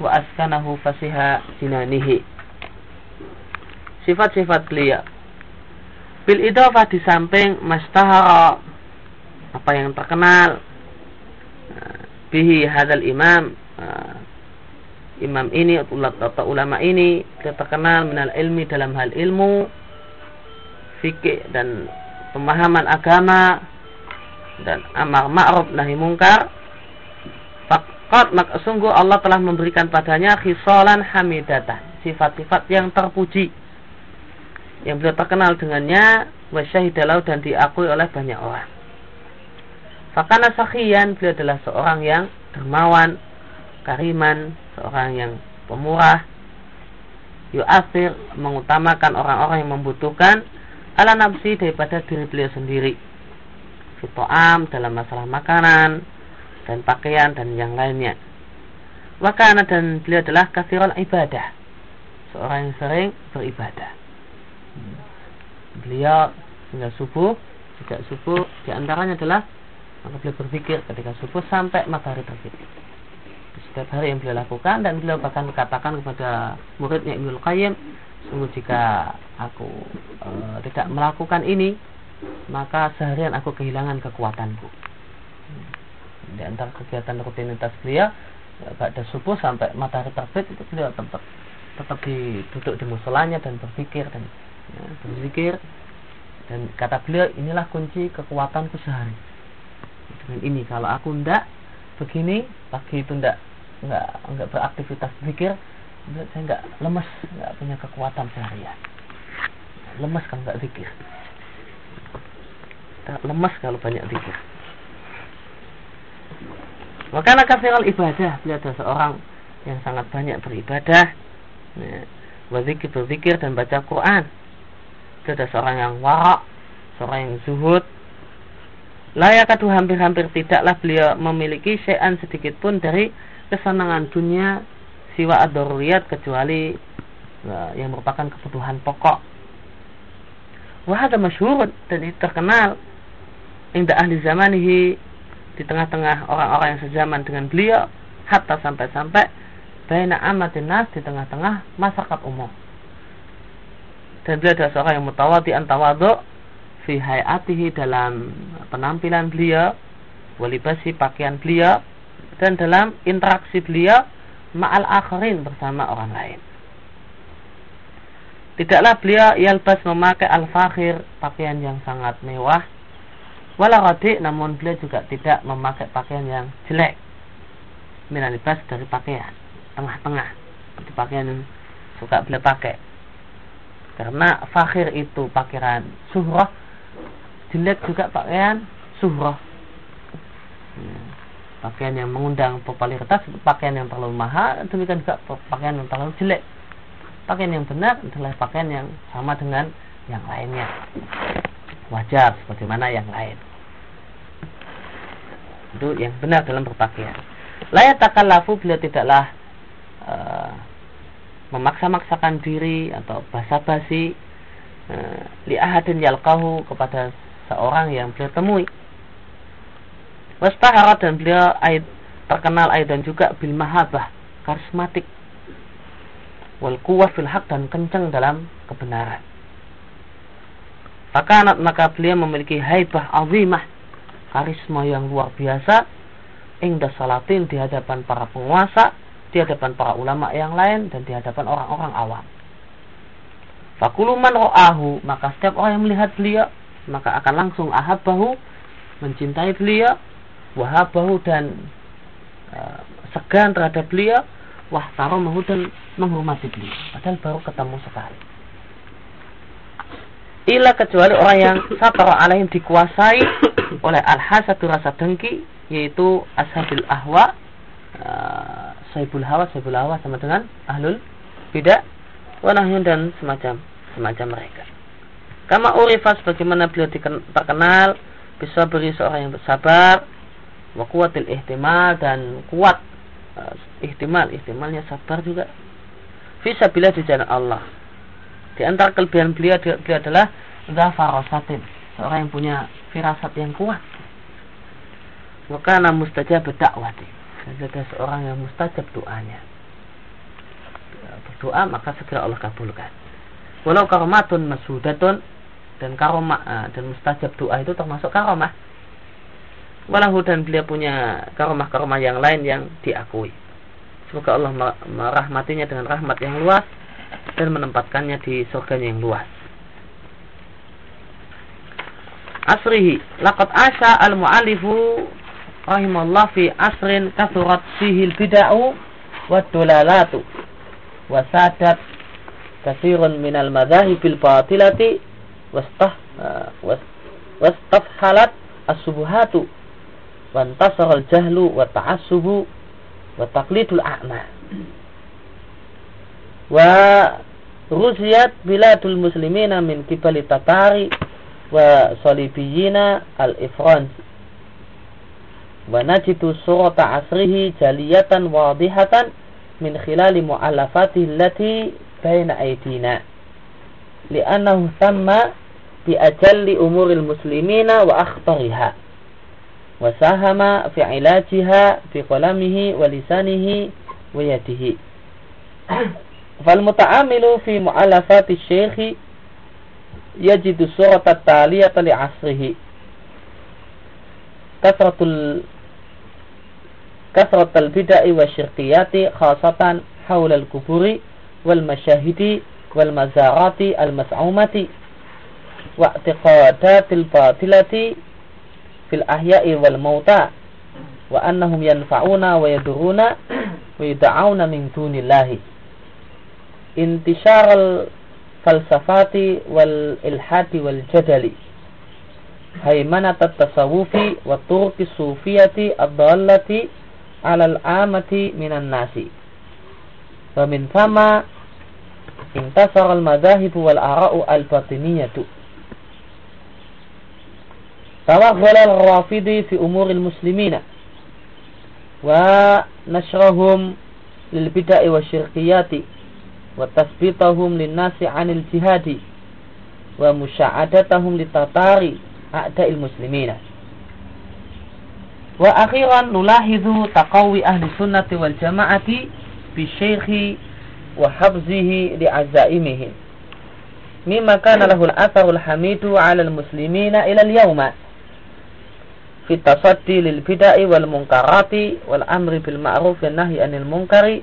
wa askanahu fasiha jinanihi sifat-sifat beliau bil idafah di samping mastahara apa yang terkenal eh, bihi hadal imam uh, imam ini atau ulama ini terkenal minal ilmi dalam hal ilmu fikih dan pemahaman agama dan amar ma'ruf nahi mungkar. Faqad maka sungguh Allah telah memberikan padanya khisalan hamidatan sifat-sifat yang terpuji yang beliau terkenal dengannya wasyahidalau dan diakui oleh banyak orang Fakana sakhiyan beliau adalah seorang yang dermawan kariman seorang yang pemurah yu'asir mengutamakan orang-orang yang membutuhkan ala nafsi daripada diri beliau sendiri fitoam dalam masalah makanan dan pakaian dan yang lainnya. Wakana dan beliau adalah kasirul ibadah. Seorang yang sering beribadah. Beliau hingga subuh, sejak subuh di antaranya adalah maka beliau berpikir ketika subuh sampai matahari terbit. Setiap hari yang beliau lakukan dan beliau bahkan katakan kepada muridnya Ibnu Qayyim, sungguh jika aku e, tidak melakukan ini, maka seharian aku kehilangan kekuatanku. Di antara kegiatan rutinitas beliau, ya, pada subuh sampai matahari terbit itu beliau tetap tetap duduk di musolanya dan berpikir dan ya, berzikir. Dan kata beliau inilah kunci kekuatanku sehari. Dengan ini kalau aku ndak begini pagi itu ndak nggak nggak beraktivitas pikir saya nggak lemes nggak punya kekuatan seharian. Lemes kan nggak zikir. Kita lemas kalau banyak zikir. Maka kafiral ibadah. Beliau adalah seorang yang sangat banyak beribadah, ya, berzikir berzikir dan baca Quran. Dia adalah seorang yang warak, seorang yang zuhud. Layak hampir-hampir tidaklah beliau memiliki syai'an sedikit pun dari kesenangan dunia siwa ad kecuali ya, yang merupakan kebutuhan pokok. Wah ada masyhur dan itu terkenal indah ahli zamanihi di tengah-tengah orang-orang yang sejaman dengan beliau hatta sampai-sampai baina amatin nas di tengah-tengah masyarakat umum. Dan beliau adalah seorang yang mutawati antawadu fi hayatihi dalam penampilan beliau, walibasi pakaian beliau, dan dalam interaksi beliau ma'al akhirin bersama orang lain. Tidaklah beliau yalbas memakai al-fakhir, pakaian yang sangat mewah. Walau namun beliau juga tidak memakai pakaian yang jelek. Minalibas dari pakaian, tengah-tengah. Itu pakaian yang suka beliau pakai. Karena fakhir itu pakaian suhrah, jelek juga pakaian suhrah hmm. pakaian yang mengundang popularitas pakaian yang terlalu mahal demikian juga pakaian yang terlalu jelek. Pakaian yang benar adalah pakaian yang sama dengan yang lainnya. Wajar sebagaimana yang lain. Itu yang benar dalam berpakaian. Layak lafu beliau tidaklah uh, memaksa-maksakan diri atau basa-basi uh, li ahadin yalqahu kepada seorang yang beliau temui. Wastahara dan beliau ait, terkenal dan juga bil mahabah, karismatik. Wal kuwah fil haq dan kencang dalam kebenaran. Maka anak maka beliau memiliki haibah azimah, karisma yang luar biasa, ingda salatin di hadapan para penguasa, di hadapan para ulama yang lain, dan di hadapan orang-orang awam. Fakuluman ro'ahu, maka setiap orang yang melihat beliau, maka akan langsung ahabahu mencintai beliau wahabahu dan uh, segan terhadap beliau wah taromahu dan menghormati beliau padahal baru ketemu sekali ila kecuali orang yang sabar alaihim dikuasai oleh al-hasadu rasa dengki yaitu ashabil ahwa uh, saibul hawa saibul hawa sama dengan ahlul bidah wanahyun dan semacam semacam mereka. Kama urifas bagaimana beliau terkenal bisa beri seorang yang bersabar wa kuatil ihtimal dan kuat uh, ihtimal ihtimalnya sabar juga. Bisa bila di jalan Allah. Di antara kelebihan beliau beliau adalah zafarasatin seorang yang punya firasat yang kuat. Wakana mustajab dakwati ada seorang yang mustajab doanya. Berdoa maka segera Allah kabulkan. Walau karomatun masudatun dan karomah eh, dan mustajab doa itu termasuk karomah. Walahu dan beliau punya karomah-karomah yang lain yang diakui. Semoga Allah merahmatinya dengan rahmat yang luas dan menempatkannya di surga yang luas. Asrihi laqad asa al mu'alifu rahimallah fi asrin kathurat fihi al bid'u wa dulalatu wa sadat kathirun minal madhahibil batilati wastah wastafhalat as-subuhatu. Wantasara al-jahlu wa ta'assubu wa taqlidul a'ma wa ruziyat biladul muslimina min kibali tatari wa salibiyina al-ifranj wa najidu surata asrihi jaliyatan wadihatan min khilali mu'allafatihi allati baina aydina li'annahu thamma bi ajalli umuril muslimina wa akhbariha wa sahama fi ilajiha fi qalamihi wa lisanihi wa yadihi fal muta'amilu fi mu'alafati syekhi yajidu surata taliyata li asrihi kasratul kasratul bid'ah wa syirkiyati khasatan hawla al-kuburi wal masyahidi wal mazarati al mas'umati wa i'tiqadatil batilati fil ahya'i wal mauta wa annahum yanfa'una wa yaduruna wa yud'auna min dunillahi. Intishar al falsafati wal ilhadi wal jadali. Haymanat at-tasawufi wa turki sufiyati ad-dallati على العامة من الناس. ومن ثم انتصر المذاهب والآراء الباطنية توغل الرافض في أمور المسلمين. ونشرهم للبدع والشركيات وتثبيتهم للناس عن الجهاد. ومشاعدتهم للتتار أعداء المسلمين. وأخيرا نلاحظ تقوي أهل السنة والجماعة بالشيخ وحفظه لعزائمهم مما كان له الأثر الحميد على المسلمين إلى اليوم في التصدي للبدع والمنكرات والأمر بالمعروف والنهي عن المنكر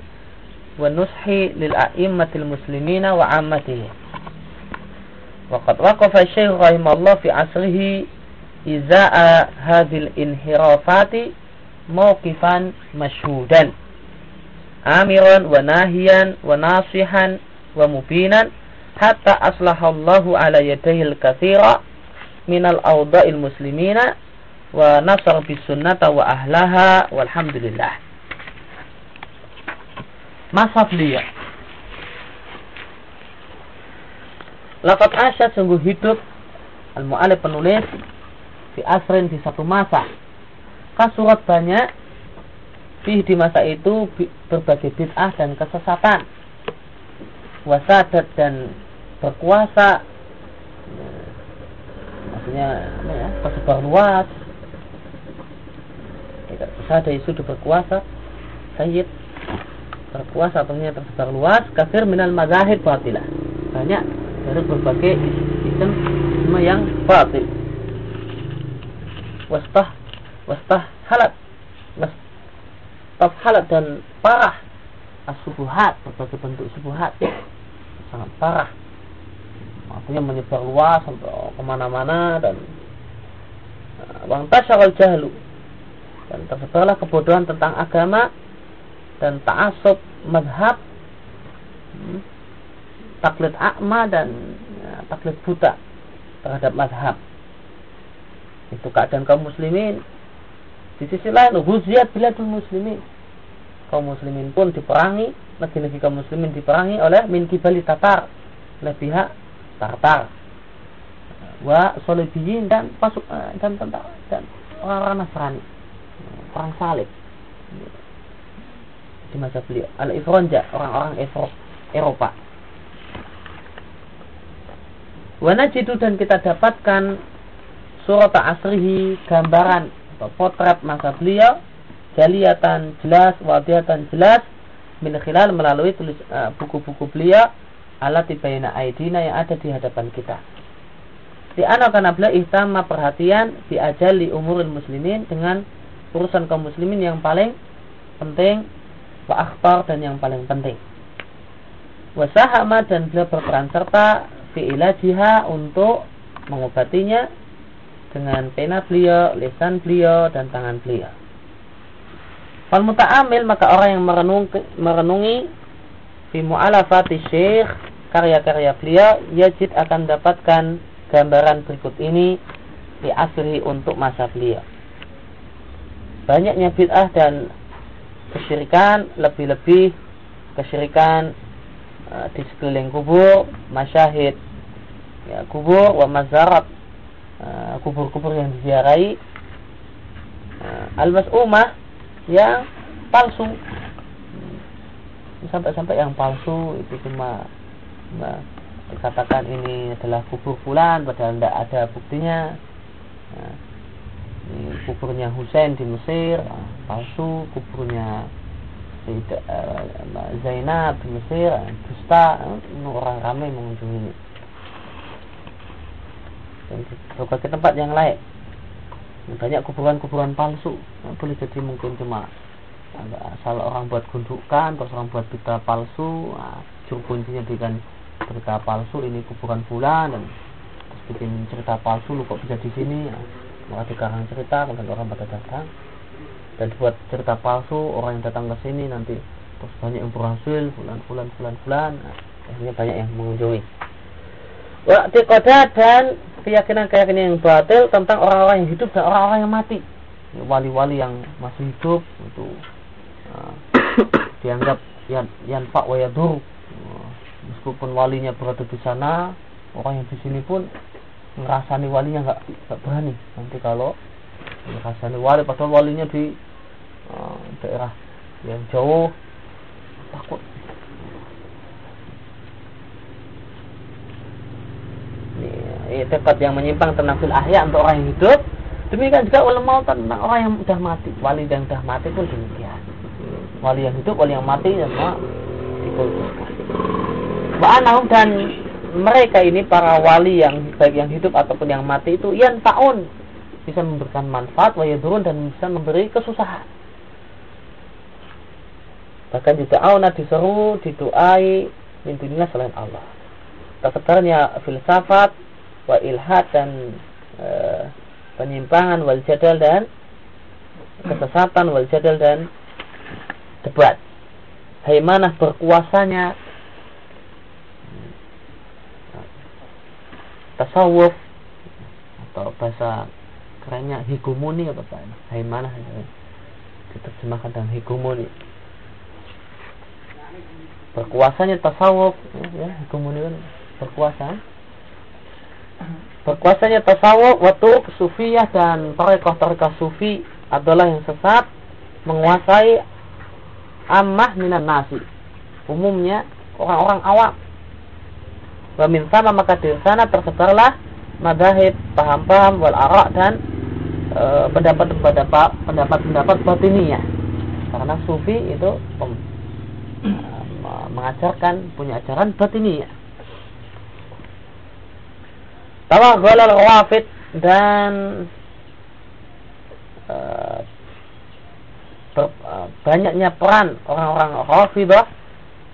والنصح للأئمة المسلمين وعامتهم وقد وقف الشيخ رحمه الله في عصره إزاء هذه الانحرافات موقفا مشهودا. آمرا وناهيا وناصحا ومبينا حتى أصلح الله على يديه الكثير من الأوضاع المسلمين ونصر بالسنة وأهلها والحمد لله. masa beliau Lafat asyad sungguh hidup Al-Mu'alib penulis Di asrin di satu masa. Kasurat banyak Fih di masa itu berbagai bid'ah dan kesesatan. Wasadat dan berkuasa. Maksudnya ya, tersebar luas. Tidak bisa ada isu berkuasa Sayyid. Berkuasa artinya tersebar luas kafir minal mazahib batilah banyak dari berbagai sistem yang batil wastah wastah halat wastah halat dan parah. Asubuhat berbagai bentuk subuhat. Sangat parah. Artinya menyebar luas sampai ke mana-mana dan wang tasyarul jahlu. Dan tersebarlah kebodohan tentang agama dan ta'asub madhab hmm, taklid akma dan ya, taklid buta terhadap madhab itu keadaan kaum muslimin. Di sisi lain huziat biladul muslimin. Kaum muslimin pun diperangi negeri-negeri kaum muslimin diperangi oleh min kibali tatar oleh pihak tartar wa solibiyin dan pasuk eh, dan tentara dan orang-orang Nasrani. Perang salib. Di masa beliau. Al ifronja orang-orang Eropa. Wanajidu dan kita dapatkan surat asrihi gambaran atau potret masa beliau jaliatan jelas wadiatan jelas min khilal melalui tulis eh, buku-buku uh, beliau ala tibayna aidina yang ada di hadapan kita. Di anak karena beliau ihtamma perhatian di ajali umurul muslimin dengan urusan kaum muslimin yang paling penting wa akhtar dan yang paling penting. Wasahama dan beliau berperan serta fi ilajiha untuk mengobatinya dengan pena beliau, lisan beliau dan tangan beliau. Fal muta'amil maka orang yang merenung, merenungi fi mu'alafati syekh karya-karya beliau yajid akan dapatkan gambaran berikut ini di akhiri untuk masa beliau. Banyaknya bid'ah dan kesyirikan lebih-lebih kesyirikan uh, di sekeliling kubur masyahid ya, kubur wa mazarat kubur-kubur yang diziarahi. Uh, al-mas'umah yang palsu. Sampai-sampai yang palsu itu cuma, cuma dikatakan ini adalah kubur fulan padahal tidak ada buktinya. Nah, kuburnya Husain di Mesir palsu. Kuburnya Zainab di Mesir dusta. Orang ramai mengunjungi ini dan berbagai tempat yang lain. Banyak kuburan-kuburan palsu. Boleh jadi mungkin cuma asal orang buat gundukan terus orang buat berita palsu. Nah, kuncinya dengan berita palsu ini kuburan bulan dan terus bikin cerita palsu lu kok bisa di sini? Nah, maka dikarang cerita kemudian orang pada datang. Dan buat cerita palsu orang yang datang ke sini nanti terus banyak yang berhasil bulan bulan bulan bulan. Nah, akhirnya banyak yang mengunjungi. Waktu koda dan keyakinan-keyakinan yang batil tentang orang-orang yang hidup dan orang-orang yang mati. Wali-wali yang masih hidup itu uh, dianggap yan yan pak wayadur uh, meskipun walinya berada di sana orang yang di sini pun ngerasani walinya nggak nggak berani. Nanti kalau ngerasani wali padahal walinya di uh, daerah yang jauh takut. Ini tekad yang menyimpang tentang fil ahya untuk orang yang hidup. Demikian juga ulama tentang orang yang sudah mati. Wali yang sudah mati pun demikian. Wali yang hidup wali yang mati ya semua dikultuskan Wa'anahum dan mereka ini para wali yang baik yang hidup ataupun yang mati itu yang taun bisa memberikan manfaat turun dan bisa memberi kesusahan. Bahkan juga auna diseru, didoai min selain Allah. Tersebarnya filsafat wa ilhad dan e, penyimpangan wal jadal dan kesesatan wal jadal dan debat. Haimanah berkuasanya? Tasawuf atau bahasa kerennya atau apa mana diterjemahkan dengan hegemoni berkuasanya tasawuf ya hegemoni kan? Berkuasa berkuasanya tasawuf waktu sufiyah dan tarekat-tarekat sufi adalah yang sesat menguasai amah minan nasi umumnya orang-orang awam Wa min sama maka di sana tersebarlah madahib, paham-paham, wal arak dan e, pendapat-pendapat pendapat-pendapat batiniyah. Karena sufi itu e, mengajarkan punya ajaran batiniyah. Tawaghal al-wafid dan e, ber, e, banyaknya peran orang-orang Rafidah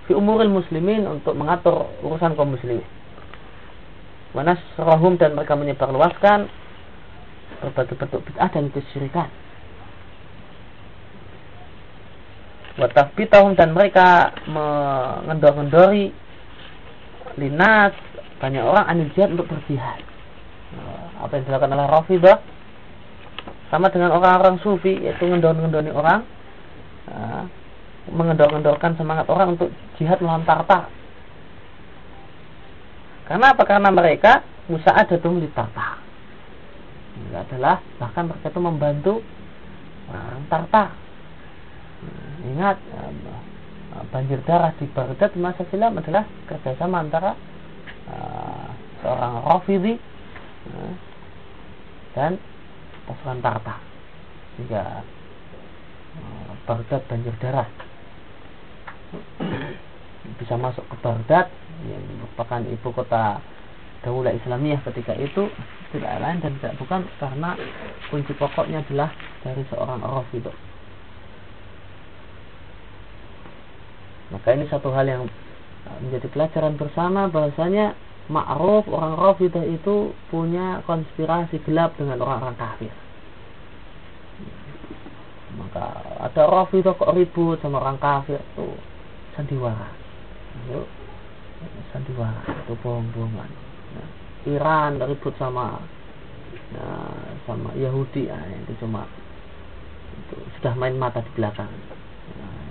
fi umuril muslimin untuk mengatur urusan kaum muslimin. Wanasrahum dan mereka menyebarluaskan berbagai bentuk bid'ah dan kesyirikan. Watafbitahum dan mereka mengendor-endori linas banyak orang anil jihad untuk berjihad. Apa yang dilakukan oleh Rafidah sama dengan orang-orang sufi yaitu ngendor-ngendori orang mengendor-endorkan semangat orang untuk jihad melawan Tartar. Karena apa? Karena mereka Musa ada di Tartar. Ini adalah bahkan mereka itu membantu orang Tartar. Ingat eh, banjir darah di Baghdad masa silam adalah kerjasama antara uh, seorang Rafidi uh, dan pasukan Tartar. Jika uh, Baghdad banjir darah bisa masuk ke Baghdad yang merupakan ibu kota Daulah Islamiyah ketika itu tidak lain dan tidak bukan karena kunci pokoknya adalah dari seorang itu. Maka ini satu hal yang menjadi pelajaran bersama bahasanya ma'ruf orang Rafidah itu punya konspirasi gelap dengan orang-orang kafir. Maka ada Rafidah kok ribut sama orang kafir tuh sandiwara. Itu sandiwara itu bohong-bohongan. Nah, Iran ribut sama nah, sama Yahudi ya, itu cuma itu sudah main mata di belakang. Nah,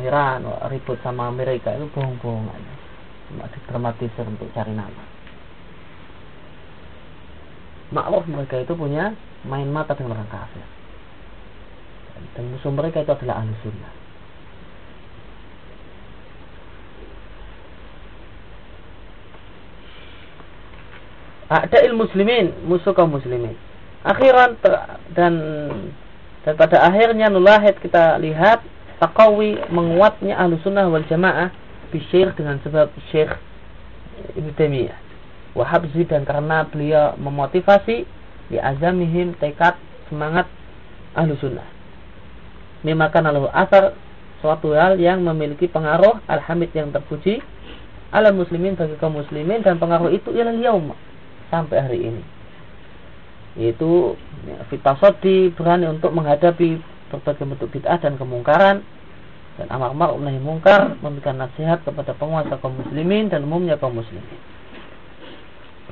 Iran ribut sama Amerika itu bohong-bohongan cuma didramatisir untuk cari nama. Maklum mereka itu punya main mata dengan orang kafir. Dan musuh mereka itu adalah ahli sunnah. A'da'il muslimin, musuh kaum muslimin. Akhiran dan dan pada akhirnya nulahid kita lihat takawi menguatnya ahlu sunnah wal jamaah bisyir dengan sebab syekh Ibn Taimiyah. Wahabzi dan karena beliau memotivasi di azamihim tekad semangat ahlu sunnah. Memakan alahu asar suatu hal yang memiliki pengaruh alhamid yang terpuji ala muslimin bagi kaum muslimin dan pengaruh itu ialah yaum sampai hari ini. Yaitu ya, fitasodi berani untuk menghadapi berbagai bentuk bid'ah dan kemungkaran dan amar ma'ruf nahi mungkar memberikan nasihat kepada penguasa kaum muslimin dan umumnya kaum muslimin.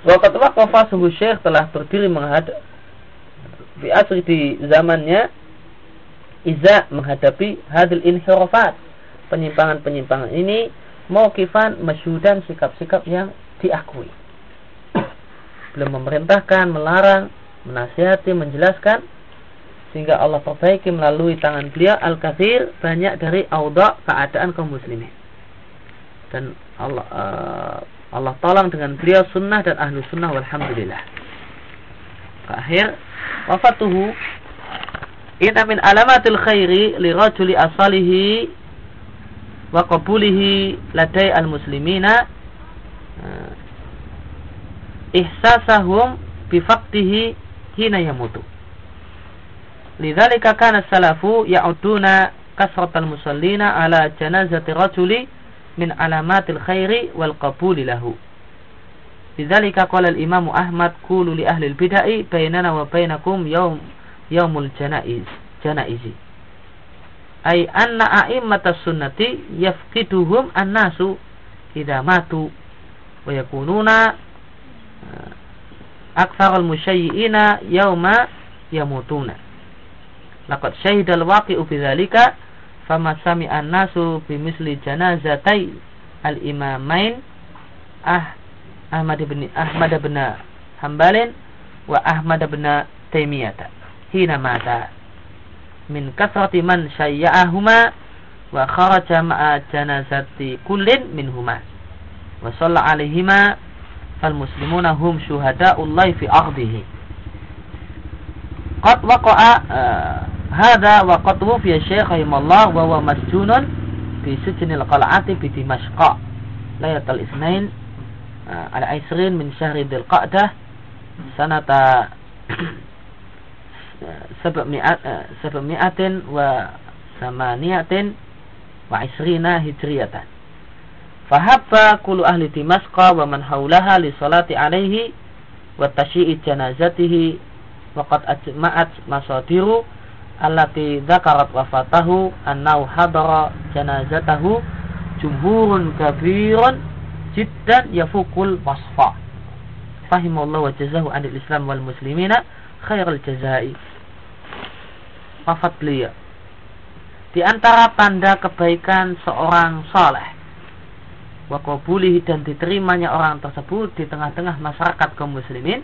Wakat waqafa sungguh syekh telah berdiri menghadap di asri di zamannya iza menghadapi hadil inhirafat penyimpangan-penyimpangan ini mauqifan masyudan sikap-sikap yang diakui belum memerintahkan, melarang, menasihati, menjelaskan sehingga Allah perbaiki melalui tangan beliau al-kathir banyak dari audha keadaan kaum muslimin dan Allah uh, Allah tolong dengan beliau sunnah dan ahlu sunnah walhamdulillah akhir wafatuhu Inna min alamatil khairi li rajuli asalihi wa qabulihi ladai al-muslimina uh, ihsasahum bifaktihi hina yamutu. Lidzalika kana salafu ya'uduna kasratal musallina ala janazati rajuli min alamatil khairi wal qabuli lahu. Lidzalika qala al-Imam Ahmad qulu li ahli al-bid'ah bainana wa bainakum yawm yaumul janaiz janaizi ay anna a'immatas sunnati yafqiduhum an-nasu idza matu wa yakununa laqad syahidal waqi'u bidzalika fama sami'an nasu bimisli janazatai al-imamain ah Ahmad bin Ahmad bin Hambalin wa Ahmad bin Taimiyah hina mata min kasrati man syayya'ahuma wa kharaja ma'a janazati kullin minhuma wa shalla alaihima fal muslimuna hum syuhada'ullahi fi ardihi qad waqa'a uh, hadha wa qad wufiya syekh rahimallah wa huwa masjunun fi sijnil qal'ati bi dimashq layatal isnain uh, al aisrin min syahri dzil qa'dah sanata sab'mi'atin wa samaniyatin wa isrina hijriyatan. Fahabba kulu ahli Dimasqa wa man haulaha li salati alaihi wa tasyi'i janazatihi wa qad ajma'at masadiru allati dzakarat wafatahu annau hadara janazatahu jumhurun kabirun jiddan yafukul wasfa. Fahimallahu wa jazahu anil Islam wal muslimina khairul jazai wafat beliau. Di antara tanda kebaikan seorang saleh wakobulihi dan diterimanya orang tersebut di tengah-tengah masyarakat kaum muslimin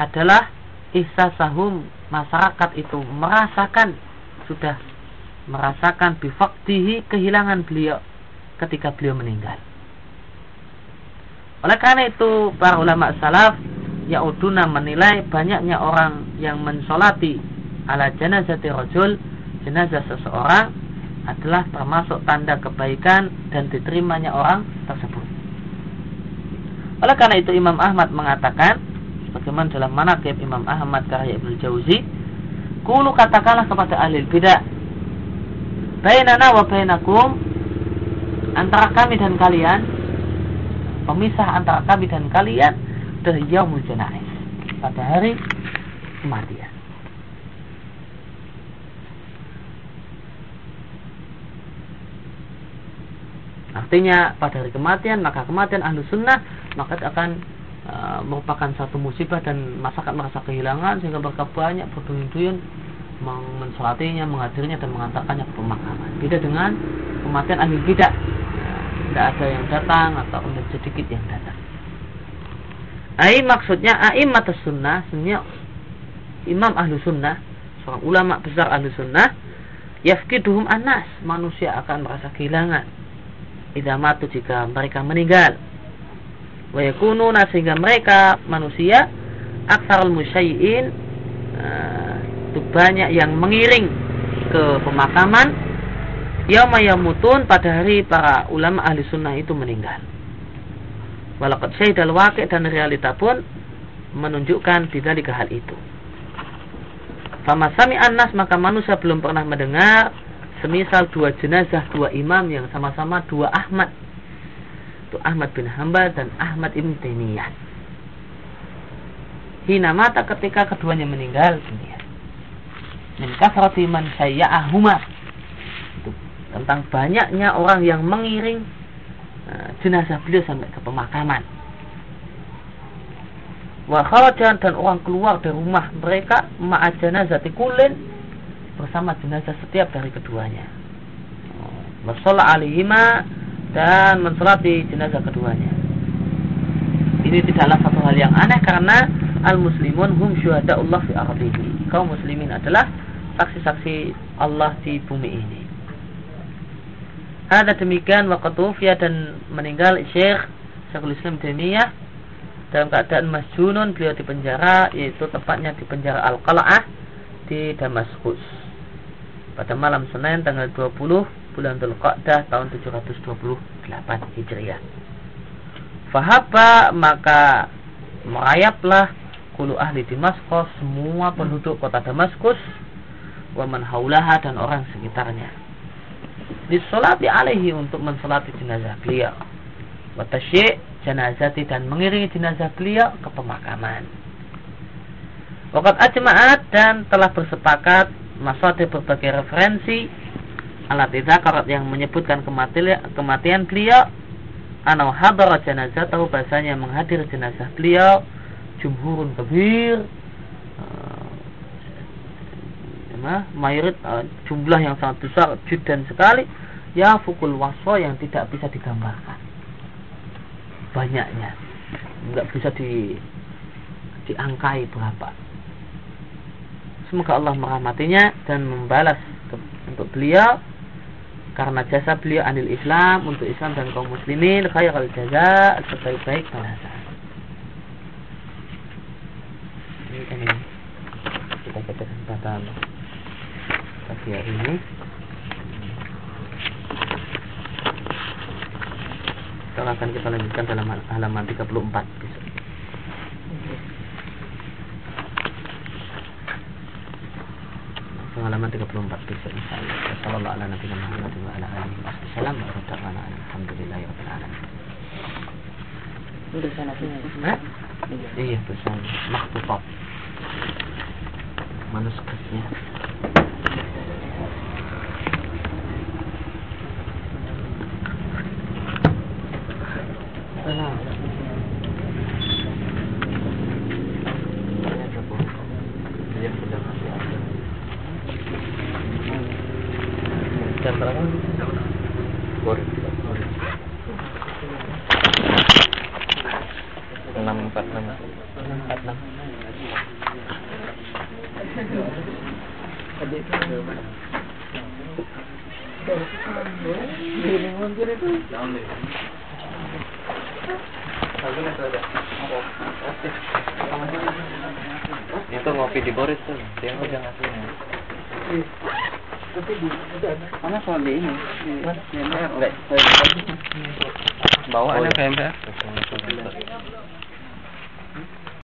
adalah ihsasahum masyarakat itu merasakan sudah merasakan bifaktihi kehilangan beliau ketika beliau meninggal. Oleh karena itu para ulama salaf Yauduna menilai banyaknya orang yang mensolati ala janazati rajul jenazah seseorang adalah termasuk tanda kebaikan dan diterimanya orang tersebut. Oleh karena itu Imam Ahmad mengatakan bagaimana dalam manakib Imam Ahmad karya Ibnu Jauzi, kulu katakanlah kepada ahli bidah, bainana wa bainakum antara kami dan kalian pemisah antara kami dan kalian dari yaumul pada hari kematian. Artinya pada hari kematian maka kematian ahlu sunnah maka akan uh, merupakan satu musibah dan masyarakat merasa kehilangan sehingga mereka banyak berduyun-duyun mensolatinya, menghadirinya dan mengantarkannya ke pemakaman. Beda dengan kematian ahli bidah. tidak ada yang datang atau sedikit yang datang. Ai maksudnya a'immat sunnah, sebenarnya imam ahlu sunnah, seorang ulama besar ahlu sunnah, yafkiduhum anas, manusia akan merasa kehilangan idza matu jika mereka meninggal wa yakununa sehingga mereka manusia aksarul musyai'in uh, itu banyak yang mengiring ke pemakaman. Yauma yamutun pada hari para ulama ahli sunnah itu meninggal. Walakat syahidal waqi' dan realita pun menunjukkan tidak hal itu. Fama sami anas maka manusia belum pernah mendengar semisal dua jenazah dua imam yang sama-sama dua Ahmad itu Ahmad bin Hambal dan Ahmad ibn Taimiyah. Hina mata ketika keduanya meninggal dunia. Min kasrati man tentang banyaknya orang yang mengiring uh, jenazah beliau sampai ke pemakaman. Wa kharajan dan orang keluar dari rumah mereka ma'ajana zati kulin bersama jenazah setiap dari keduanya. Wasalla alihima dan mensolati jenazah keduanya. Ini tidaklah satu hal yang aneh karena al-muslimun hum Allah fi ardihi. Kaum muslimin adalah saksi-saksi Allah di bumi ini. Ada demikian waqtu dan meninggal Syekh Syekhul Islam Taimiyah dalam keadaan masjunun beliau di penjara yaitu tepatnya di penjara Al-Qala'ah di Damaskus pada malam Senin tanggal 20 bulan Dzulqa'dah tahun 728 Hijriah. Fahaba maka merayaplah kulu ahli Damaskus semua penduduk kota Damaskus waman haulaha dan orang sekitarnya. Disolati alaihi untuk mensolati jenazah beliau. Watasyi jenazati dan mengiringi jenazah beliau ke pemakaman. Wakat ajma'at dan telah bersepakat masode berbagai referensi alat karat yang menyebutkan kematian, kematian beliau. Anau hadara jenazah tahu bahasanya menghadir jenazah beliau. Jumhurun kebir uh, mayoritas uh, jumlah yang sangat besar judan sekali. Ya fukul waswa yang tidak bisa digambarkan. Banyaknya. Nggak bisa di diangkai berapa. Semoga Allah merahmatinya dan membalas untuk beliau karena jasa beliau anil Islam untuk Islam dan kaum muslimin al jaza sebaik-baik balasan. Ini kan kita baca kesempatan pagi hari ini. Sekarang akan kita lanjutkan dalam halaman 34 halaman 34 besok insyaallah. Sallallahu ala nabiyina Muhammad wa ala alihi wa alhamdulillahi rabbil alamin. Iya, makhtutat. Manuskripnya.